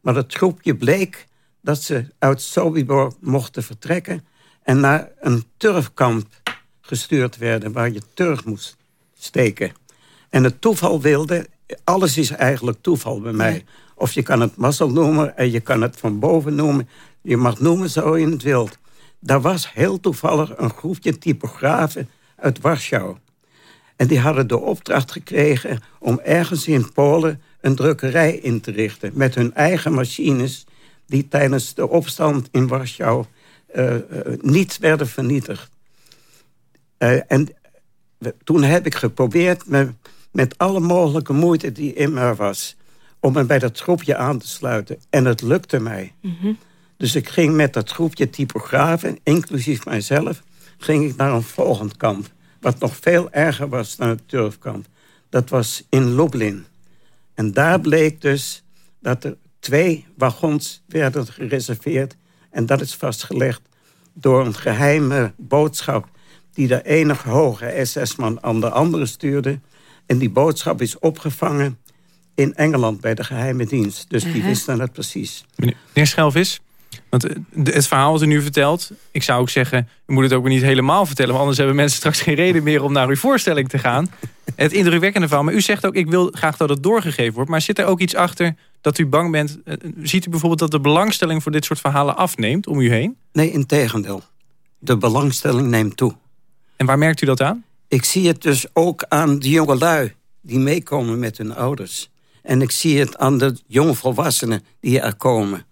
Maar dat groepje bleek dat ze uit Sobibor mochten vertrekken... en naar een turfkamp gestuurd werden waar je turf moest steken. En het toeval wilde... Alles is eigenlijk toeval bij mij. Of je kan het mazzel noemen en je kan het van boven noemen. Je mag noemen zo in het wild. Daar was heel toevallig een groepje typografen uit Warschau. En die hadden de opdracht gekregen om ergens in Polen een drukkerij in te richten. Met hun eigen machines die tijdens de opstand in Warschau uh, uh, niet werden vernietigd. Uh, en toen heb ik geprobeerd me, met alle mogelijke moeite die in me was... om me bij dat groepje aan te sluiten. En het lukte mij. Mm -hmm. Dus ik ging met dat groepje typografen, inclusief mijzelf... ging ik naar een volgend kamp. Wat nog veel erger was dan het turfkamp. Dat was in Lublin. En daar bleek dus dat er twee wagons werden gereserveerd. En dat is vastgelegd door een geheime boodschap... die de enige hoge SS-man aan de andere stuurde. En die boodschap is opgevangen in Engeland bij de geheime dienst. Dus die uh -huh. wisten het precies. Meneer Schelvis, want het verhaal wat u nu vertelt... ik zou ook zeggen, u moet het ook niet helemaal vertellen... want anders hebben mensen straks geen reden meer om naar uw voorstelling te gaan. Het indrukwekkende verhaal. Maar u zegt ook, ik wil graag dat het doorgegeven wordt. Maar zit er ook iets achter dat u bang bent? Ziet u bijvoorbeeld dat de belangstelling voor dit soort verhalen afneemt om u heen? Nee, in tegendeel. De belangstelling neemt toe. En waar merkt u dat aan? Ik zie het dus ook aan de jongelui die meekomen met hun ouders. En ik zie het aan de jonge volwassenen die er komen.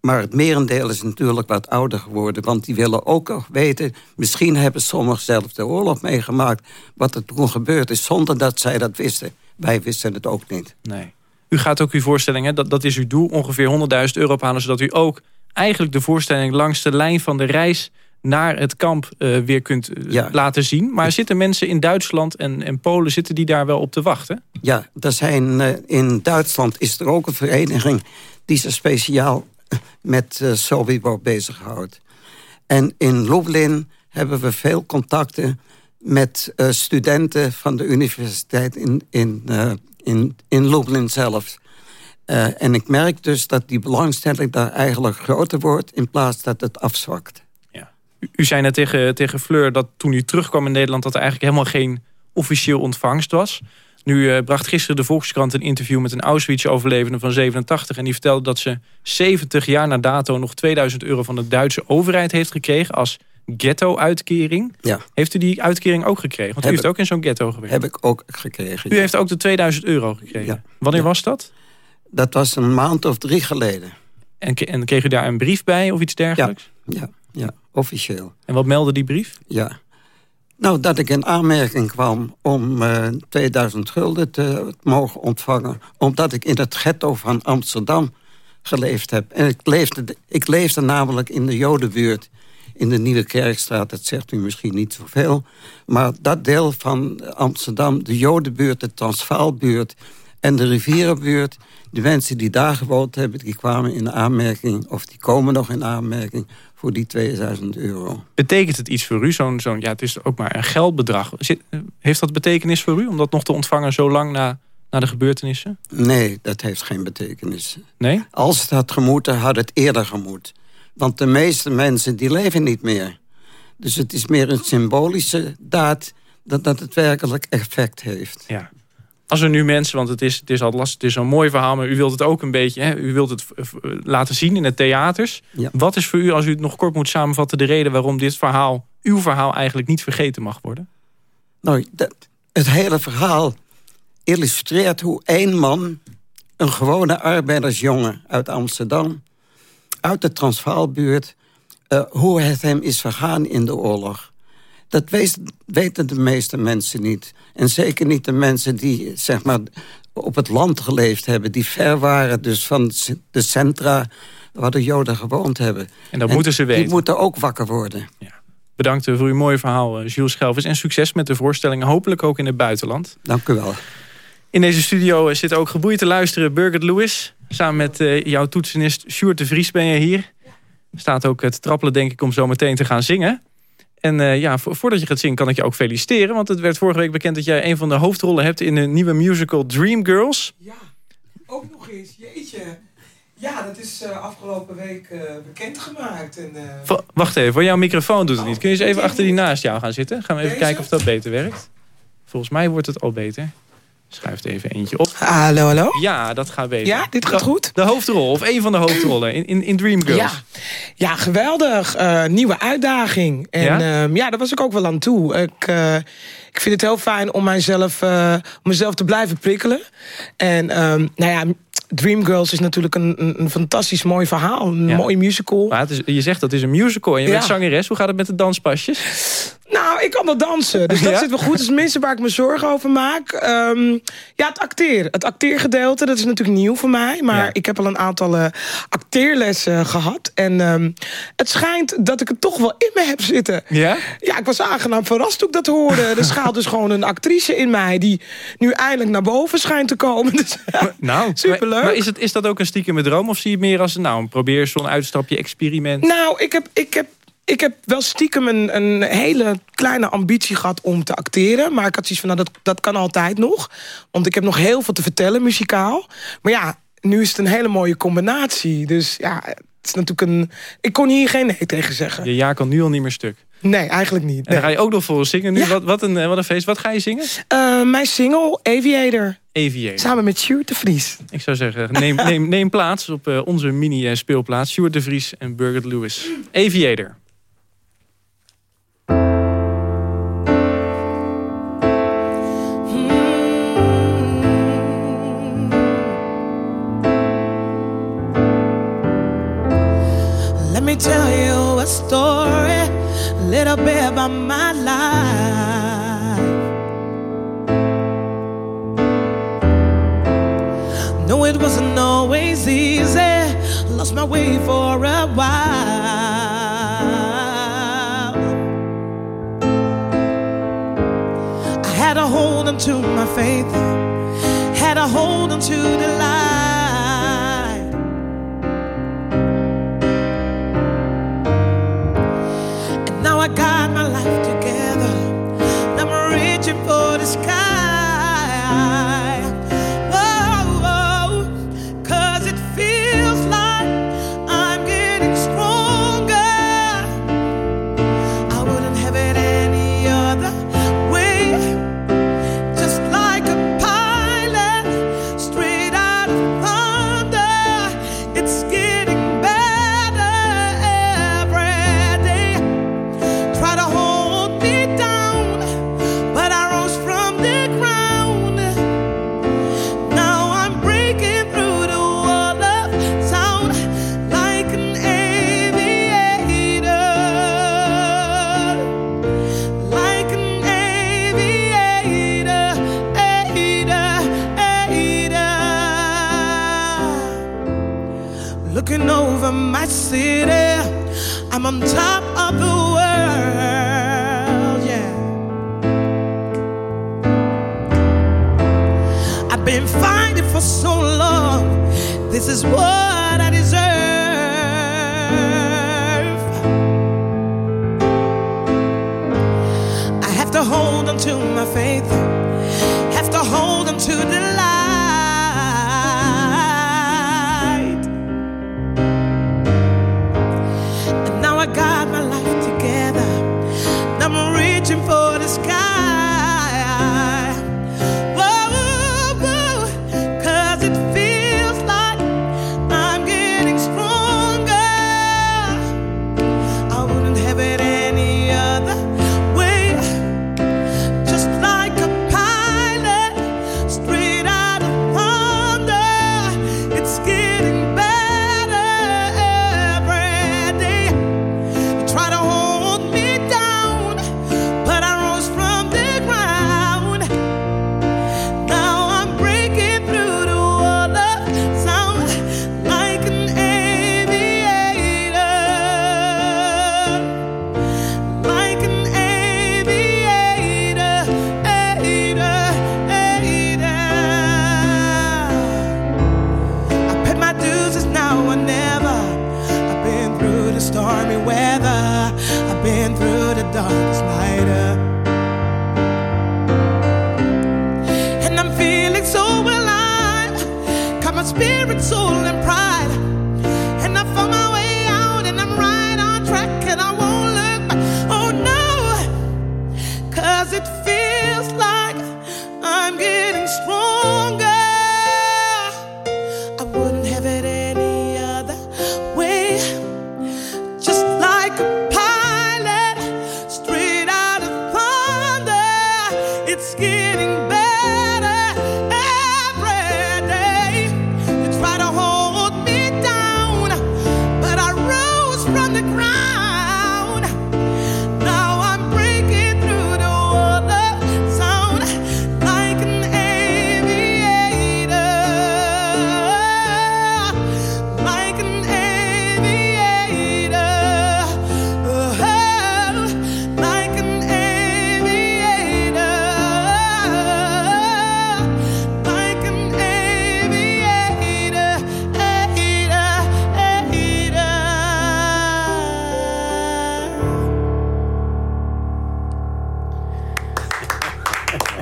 Maar het merendeel is natuurlijk wat ouder geworden. Want die willen ook nog weten... misschien hebben sommigen zelf de oorlog meegemaakt... wat er toen gebeurd is, zonder dat zij dat wisten. Wij wisten het ook niet. Nee. U gaat ook uw voorstelling, hè? Dat, dat is uw doel, ongeveer 100.000 euro ophalen... zodat u ook eigenlijk de voorstelling langs de lijn van de reis... naar het kamp uh, weer kunt uh, ja. laten zien. Maar zitten mensen in Duitsland en, en Polen... zitten die daar wel op te wachten? Ja, er zijn, uh, in Duitsland is er ook een vereniging... die zich speciaal met uh, Sobibor bezighoudt. En in Lublin hebben we veel contacten met uh, studenten van de universiteit in, in, in, in Lublin zelf. En ik merk dus dat die belangstelling daar eigenlijk groter wordt... in plaats dat het afzwakt. U, u zei net tegen, tegen Fleur dat toen u terugkwam in Nederland... dat er eigenlijk helemaal geen officieel ontvangst was... Nu uh, bracht gisteren de Volkskrant een interview met een Auschwitz-overlevende van 87. En die vertelde dat ze 70 jaar na dato nog 2000 euro van de Duitse overheid heeft gekregen als ghetto-uitkering. Ja. Heeft u die uitkering ook gekregen? Want heb u heeft ook in zo'n ghetto gewerkt. Heb ik ook gekregen. U heeft ook de 2000 euro gekregen. Ja. Wanneer was dat? Dat was een maand of drie geleden. En, en kreeg u daar een brief bij of iets dergelijks? Ja, ja, officieel. En wat meldde die brief? Ja, nou, dat ik in aanmerking kwam om uh, 2000 gulden te mogen ontvangen... omdat ik in het ghetto van Amsterdam geleefd heb. En ik leefde, ik leefde namelijk in de Jodenbuurt in de Nieuwe Kerkstraat. Dat zegt u misschien niet zoveel. Maar dat deel van Amsterdam, de Jodenbuurt, de Transvaalbuurt... en de Rivierenbuurt, de mensen die daar gewoond hebben... die kwamen in aanmerking, of die komen nog in aanmerking... voor die 2000 euro. Betekent het iets voor u? Zo'n, zo'n, ja, het is ook maar een geldbedrag. Zit, heeft dat betekenis voor u om dat nog te ontvangen zo lang na, na de gebeurtenissen? Nee, dat heeft geen betekenis. Nee? Als het had gemoeten, had het eerder gemoet. Want de meeste mensen die leven niet meer. Dus het is meer een symbolische daad... dan dat het werkelijk effect heeft. Ja. Als er nu mensen, want het is, het is al lastig, het is een mooi verhaal... maar u wilt het ook een beetje, hè, u wilt het laten zien in de theaters. Wat is voor u, als u het nog kort moet samenvatten... de reden waarom dit verhaal, uw verhaal eigenlijk niet vergeten mag worden? Nou, dat, het hele verhaal illustreert hoe één man... een gewone arbeidersjongen uit Amsterdam uit de Transvaalbuurt... Uh, hoe het hem is vergaan in de oorlog. Dat weten de meeste mensen niet. En zeker niet de mensen die zeg maar, op het land geleefd hebben... die ver waren dus van de centra waar de Joden gewoond hebben. En dat moeten ze weten. Die moeten ook wakker worden. Ja. Bedankt voor uw mooie verhaal, eh, Jules Schelvis. En succes met de voorstellingen, hopelijk ook in het buitenland. Dank u wel. In deze studio eh, zit ook geboeid te luisteren Birgit Lewis. Samen met uh, jouw toetsenist Sjoerd de Vries ben je hier. Staat ook het trappelen denk ik om zo meteen te gaan zingen. En uh, ja, voordat je gaat zingen kan ik je ook feliciteren. Want het werd vorige week bekend dat jij een van de hoofdrollen hebt... in de nieuwe musical Dreamgirls. Ja, ook nog eens. Jeetje. Ja, dat is uh, afgelopen week uh, bekendgemaakt. En, Wacht even, voor jouw microfoon doet het niet. Kun je eens even achter die naast jou gaan zitten? Gaan we even kijken of dat beter werkt. Volgens mij wordt het al beter. Schuift even eentje op. Hallo, hallo. Ja, dat gaat beter. Ja, dit gaat goed. De hoofdrol, of een van de hoofdrollen in, in, in Dreamgirls. Ja, ja geweldig. Uh, nieuwe uitdaging. En ja? Um, ja, daar was ik ook wel aan toe. Ik, uh, ik vind het heel fijn om, mijzelf, uh, om mezelf te blijven prikkelen. En um, nou ja, Dreamgirls is natuurlijk een, een, fantastisch mooi verhaal. Een ja. mooi musical. Maar het is, je zegt dat is een musical en je ja. bent zangeres. Hoe gaat het met de danspasjes? Nou, ik kan wel dansen. Dus dat ja? zit wel goed. Dat is het minste waar ik me zorgen over maak. Um, ja, het acteren. Het acteergedeelte, dat is natuurlijk nieuw voor mij. Maar ik heb al een aantal uh, acteerlessen gehad. En um, het schijnt dat ik het toch wel in me heb zitten. Ja? Ja, ik was aangenaam verrast toen ik dat hoorde. Er schaalt dus gewoon een actrice in mij... die nu eindelijk naar boven schijnt te komen. Dus, nou, superleuk. Maar is, het, is dat ook een stiekeme droom? Of zie je het meer als nou, een probeer zo'n uitstapje, experiment? Nou, ik heb, ik heb ik heb wel stiekem een, een, hele kleine ambitie gehad om te acteren. Maar ik had zoiets van, nou, dat, dat kan altijd nog. Want ik heb nog heel veel te vertellen, muzikaal. Maar ja, nu is het een hele mooie combinatie. Dus ja, het is natuurlijk een... Ik kon hier geen nee tegen zeggen. Je ja kan nu al niet meer stuk. Nee, eigenlijk niet. En dan ga je ook nog voor zingen nu. Ja. Wat, wat, een, wat een feest. Wat ga je zingen? Uh, mijn single, Aviator. Aviator. Samen met Sjoerd de Vries. Ik zou zeggen, neem, neem, neem plaats op uh, onze mini-speelplaats. Sjoerd de Vries en Birgit Lewis. Aviator. Let me tell you a story, little bit about my life. No, it wasn't always easy. Lost my way for a while. I had to hold on to my faith, had to hold on to the light.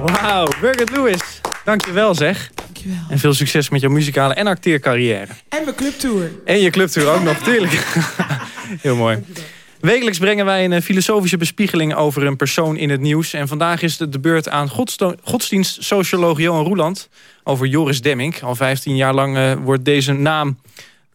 Wauw, Birgit Lewis. Dankjewel zeg. Dankjewel. En veel succes met jouw muzikale en acteercarrière. En mijn clubtour. En je clubtour ook nog, tuurlijk. Heel mooi. Wekelijks brengen wij een eh, filosofische bespiegeling over een persoon in het nieuws. En vandaag is het de beurt aan godsdienstsocioloog Johan Roeland over Joris Demmink. Al 15 jaar lang eh, wordt deze naam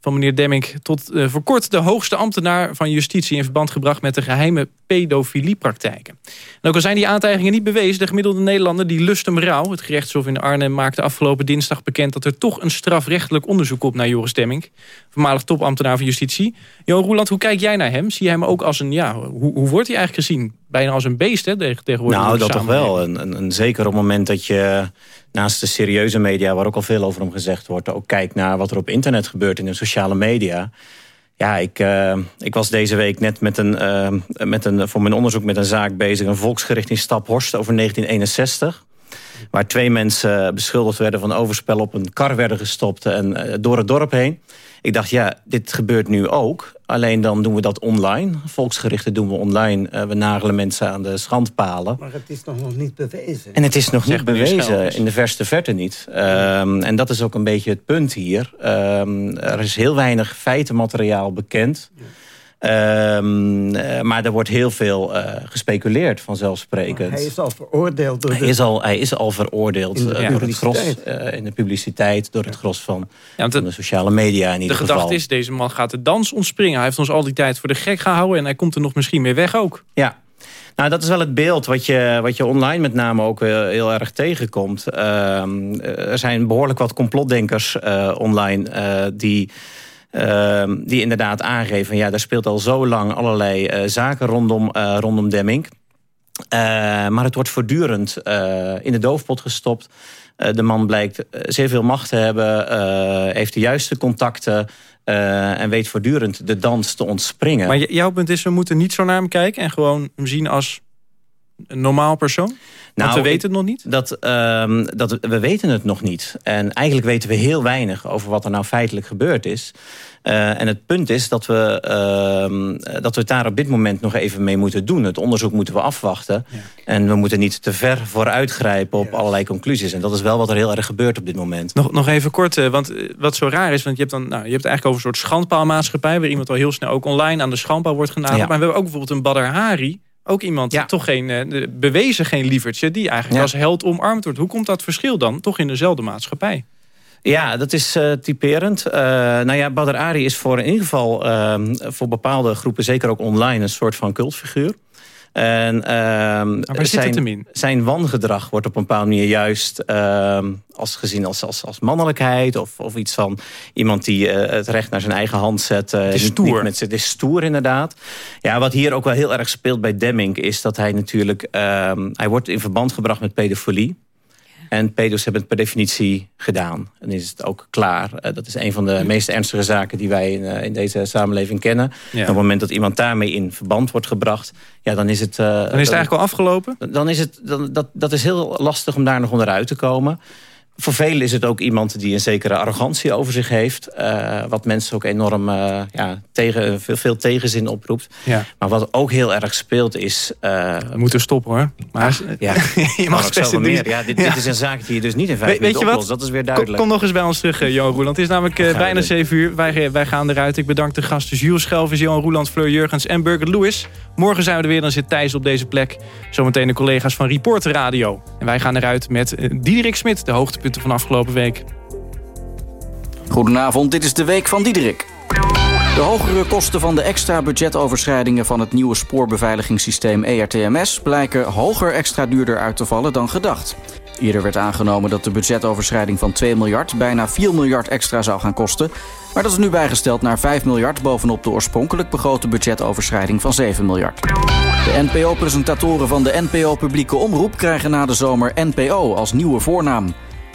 van meneer Demmink tot eh, voor kort de hoogste ambtenaar van justitie in verband gebracht met de geheime pedofiliepraktijken. En ook al zijn die aantijgingen niet bewezen, de gemiddelde Nederlander die lust hem rauw. Het gerechtshof in Arnhem maakte afgelopen dinsdag bekend dat er toch een strafrechtelijk onderzoek komt naar Joris Demmink, voormalig topambtenaar van justitie. Johan Roeland, hoe kijk jij naar hem? Zie je hem ook als een, ja, hoe, hoe wordt hij eigenlijk gezien? Bijna als een beest hè, tegen- tegenwoordig. Nou, dat toch wel. En, en, en zeker op het moment dat je naast de serieuze media... waar ook al veel over hem gezegd wordt... ook kijkt naar wat er op internet gebeurt in de sociale media... Ja, ik, eh, ik was deze week net met een, eh, met een, voor mijn onderzoek met een zaak bezig... een volksgericht in Staphorst over 1961... waar twee mensen beschuldigd werden van overspel... op een kar werden gestopt en eh, door het dorp heen. Ik dacht, ja, dit gebeurt nu ook. Alleen dan doen we dat online. Volksgerichten doen we online. Eh, we nagelen mensen aan de schandpalen. Maar het is nog niet bewezen. En het is nog Zeg niet bewezen, in de verste verte niet. Ehm, en dat is ook een beetje het punt hier. Ehm, er is heel weinig feitenmateriaal bekend. Eh, maar er wordt heel veel eh, gespeculeerd, vanzelfsprekend. Hij is al veroordeeld door de... Hij is al, hij is al veroordeeld In de eh, door het gros, eh, in de publiciteit... door het gros van, want van de sociale media in De ieder gedachte geval. is, deze man gaat de dans ontspringen. Hij heeft ons al die tijd voor de gek gehouden... en hij komt er nog misschien mee weg ook. Ja, nou, dat is wel het beeld wat je, wat je online met name ook heel erg tegenkomt. Ehm, er zijn behoorlijk wat complotdenkers eh, online eh, die... ehm, die inderdaad aangeven, ja, daar speelt al zo lang allerlei eh, zaken rondom, eh, rondom Demming. Eh, maar het wordt voortdurend in de doofpot gestopt. De man blijkt zeer veel macht te hebben, heeft de juiste contacten... en weet voortdurend de dans te ontspringen. Maar jouw punt is, we moeten niet zo naar hem kijken... en gewoon hem zien als een normaal persoon? Want Nou, we weten ik- het nog niet. Dat, ehm, dat, we weten het nog niet. En eigenlijk weten we heel weinig over wat er nou feitelijk gebeurd is. Eh, en het punt is dat we, ehm, dat we het daar op dit moment nog even mee moeten doen. Het onderzoek moeten we afwachten. En we moeten niet te ver vooruitgrijpen op allerlei conclusies. En dat is wel wat er heel erg gebeurt op dit moment. Nog, nog even kort, eh, want eh, wat zo raar is... want je hebt, dan, nou, je hebt het eigenlijk over een soort schandpaalmaatschappij... waar iemand al heel snel ook online aan de schandpaal wordt genaderd. Ja. Maar we hebben ook bijvoorbeeld een Badr Hari... ook iemand, toch geen, eh, bewezen geen lievertje... die eigenlijk Ja. als held omarmd wordt. Hoe komt dat verschil dan? Toch in dezelfde maatschappij? Ja, dat is eh, typerend. Eh, nou ja, Badr Ari is voor in ieder geval ehm, voor bepaalde groepen, zeker ook online, een soort van cultfiguur. En ehm, zijn, het zijn wangedrag wordt op een bepaalde manier juist ehm, als gezien als, als, als mannelijkheid of, of iets van iemand die eh, het recht naar zijn eigen hand zet. eh, is niet- stoer. niet met z'n- Het is stoer inderdaad. Ja, wat hier ook wel heel erg speelt bij Demming is dat hij natuurlijk, ehm, hij wordt in verband gebracht met pedofilie. En pedo's hebben het per definitie gedaan. En is het ook klaar. Eh, dat is een van de meest ernstige zaken die wij in, eh, in deze samenleving kennen. Ja. Op het moment dat iemand daarmee in verband wordt gebracht... Ja, dan is het... eh, Dan is het eigenlijk al afgelopen? Dan is het, dan, dat, dat is heel lastig om daar nog onderuit te komen. Voor velen is het ook iemand die een zekere arrogantie over zich heeft. eh, wat mensen ook enorm eh, ja, tegen, veel, veel tegenzin oproept. Ja. Maar wat ook heel erg speelt is... eh, We moeten stoppen hoor. Maar ja, je mag het best meer. Ja, dit, dit is een zaak die je dus niet in vijf We- weet minuten je wat? oplost. Dat is weer duidelijk. kom nog eens bij ons terug, Johan Roeland. Het is namelijk bijna. 7 uur. Wij, wij gaan eruit. Ik bedank de gasten Jules Schelvis, Johan Roeland, Fleur Jurgens en Birgit Lewis. Morgen zijn we er weer, dan zit Thijs op deze plek. Zometeen de collega's van Reporter Radio. En wij gaan eruit met Diederik Smit, de van afgelopen week. Goedenavond, dit is de week van Diederik. De hogere kosten van de extra budgetoverschrijdingen van het nieuwe spoorbeveiligingssysteem ERTMS blijken hoger extra duurder uit te vallen dan gedacht. Eerder werd aangenomen dat de budgetoverschrijding van 2 miljard bijna 4 miljard extra zou gaan kosten. Maar dat is nu bijgesteld naar 5 miljard bovenop de oorspronkelijk begrote budgetoverschrijding van 7 miljard. De NPO-presentatoren van de NPO Publieke Omroep krijgen na de zomer NPO als nieuwe voornaam.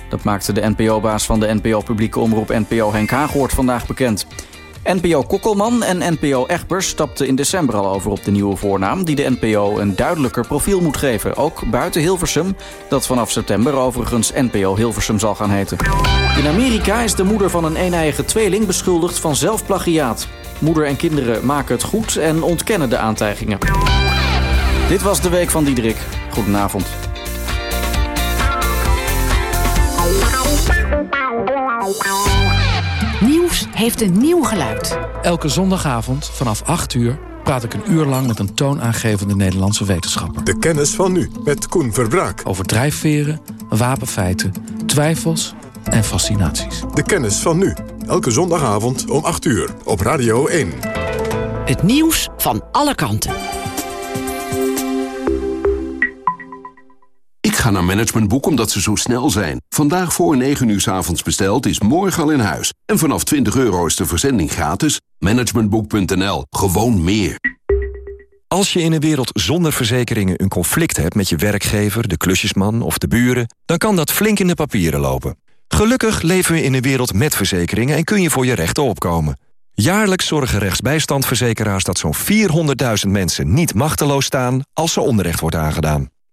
Dat maakte de NPO-baas van de NPO Publieke Omroep NPO Henk Haaghoort vandaag bekend. NPO Kokkelman en NPO Egbers stapten in december al over op de nieuwe voornaam... die de NPO een duidelijker profiel moet geven. Ook buiten Hilversum, dat vanaf september overigens NPO Hilversum zal gaan heten. In Amerika is de moeder van een eenijige tweeling beschuldigd van zelfplagiaat. Moeder en kinderen maken het goed en ontkennen de aantijgingen. Dit was de week van Diederik. Goedenavond. Nieuws heeft een nieuw geluid. Elke zondagavond vanaf 8 uur praat ik een uur lang met een toonaangevende Nederlandse wetenschapper. De kennis van nu met Koen Verbraak. Over drijfveren, wapenfeiten, twijfels en fascinaties. De kennis van nu. Elke zondagavond om 8 uur op Radio 1. Het nieuws van alle kanten. Ga naar Managementboek omdat ze zo snel zijn. Vandaag voor 9 uur 's avonds besteld is morgen al in huis. En vanaf 20 euro is de verzending gratis. Managementboek.nl. Gewoon meer. Als je in een wereld zonder verzekeringen een conflict hebt met je werkgever, de klusjesman of de buren, dan kan dat flink in de papieren lopen. Gelukkig leven we in een wereld met verzekeringen en kun je voor je rechten opkomen. Jaarlijks zorgen rechtsbijstandverzekeraars dat zo'n 400.000 mensen niet machteloos staan als ze onrecht wordt aangedaan.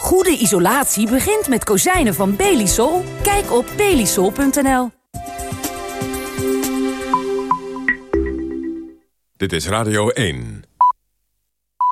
Goede isolatie begint met kozijnen van Belisol. Kijk op belisol.nl. Dit is Radio 1.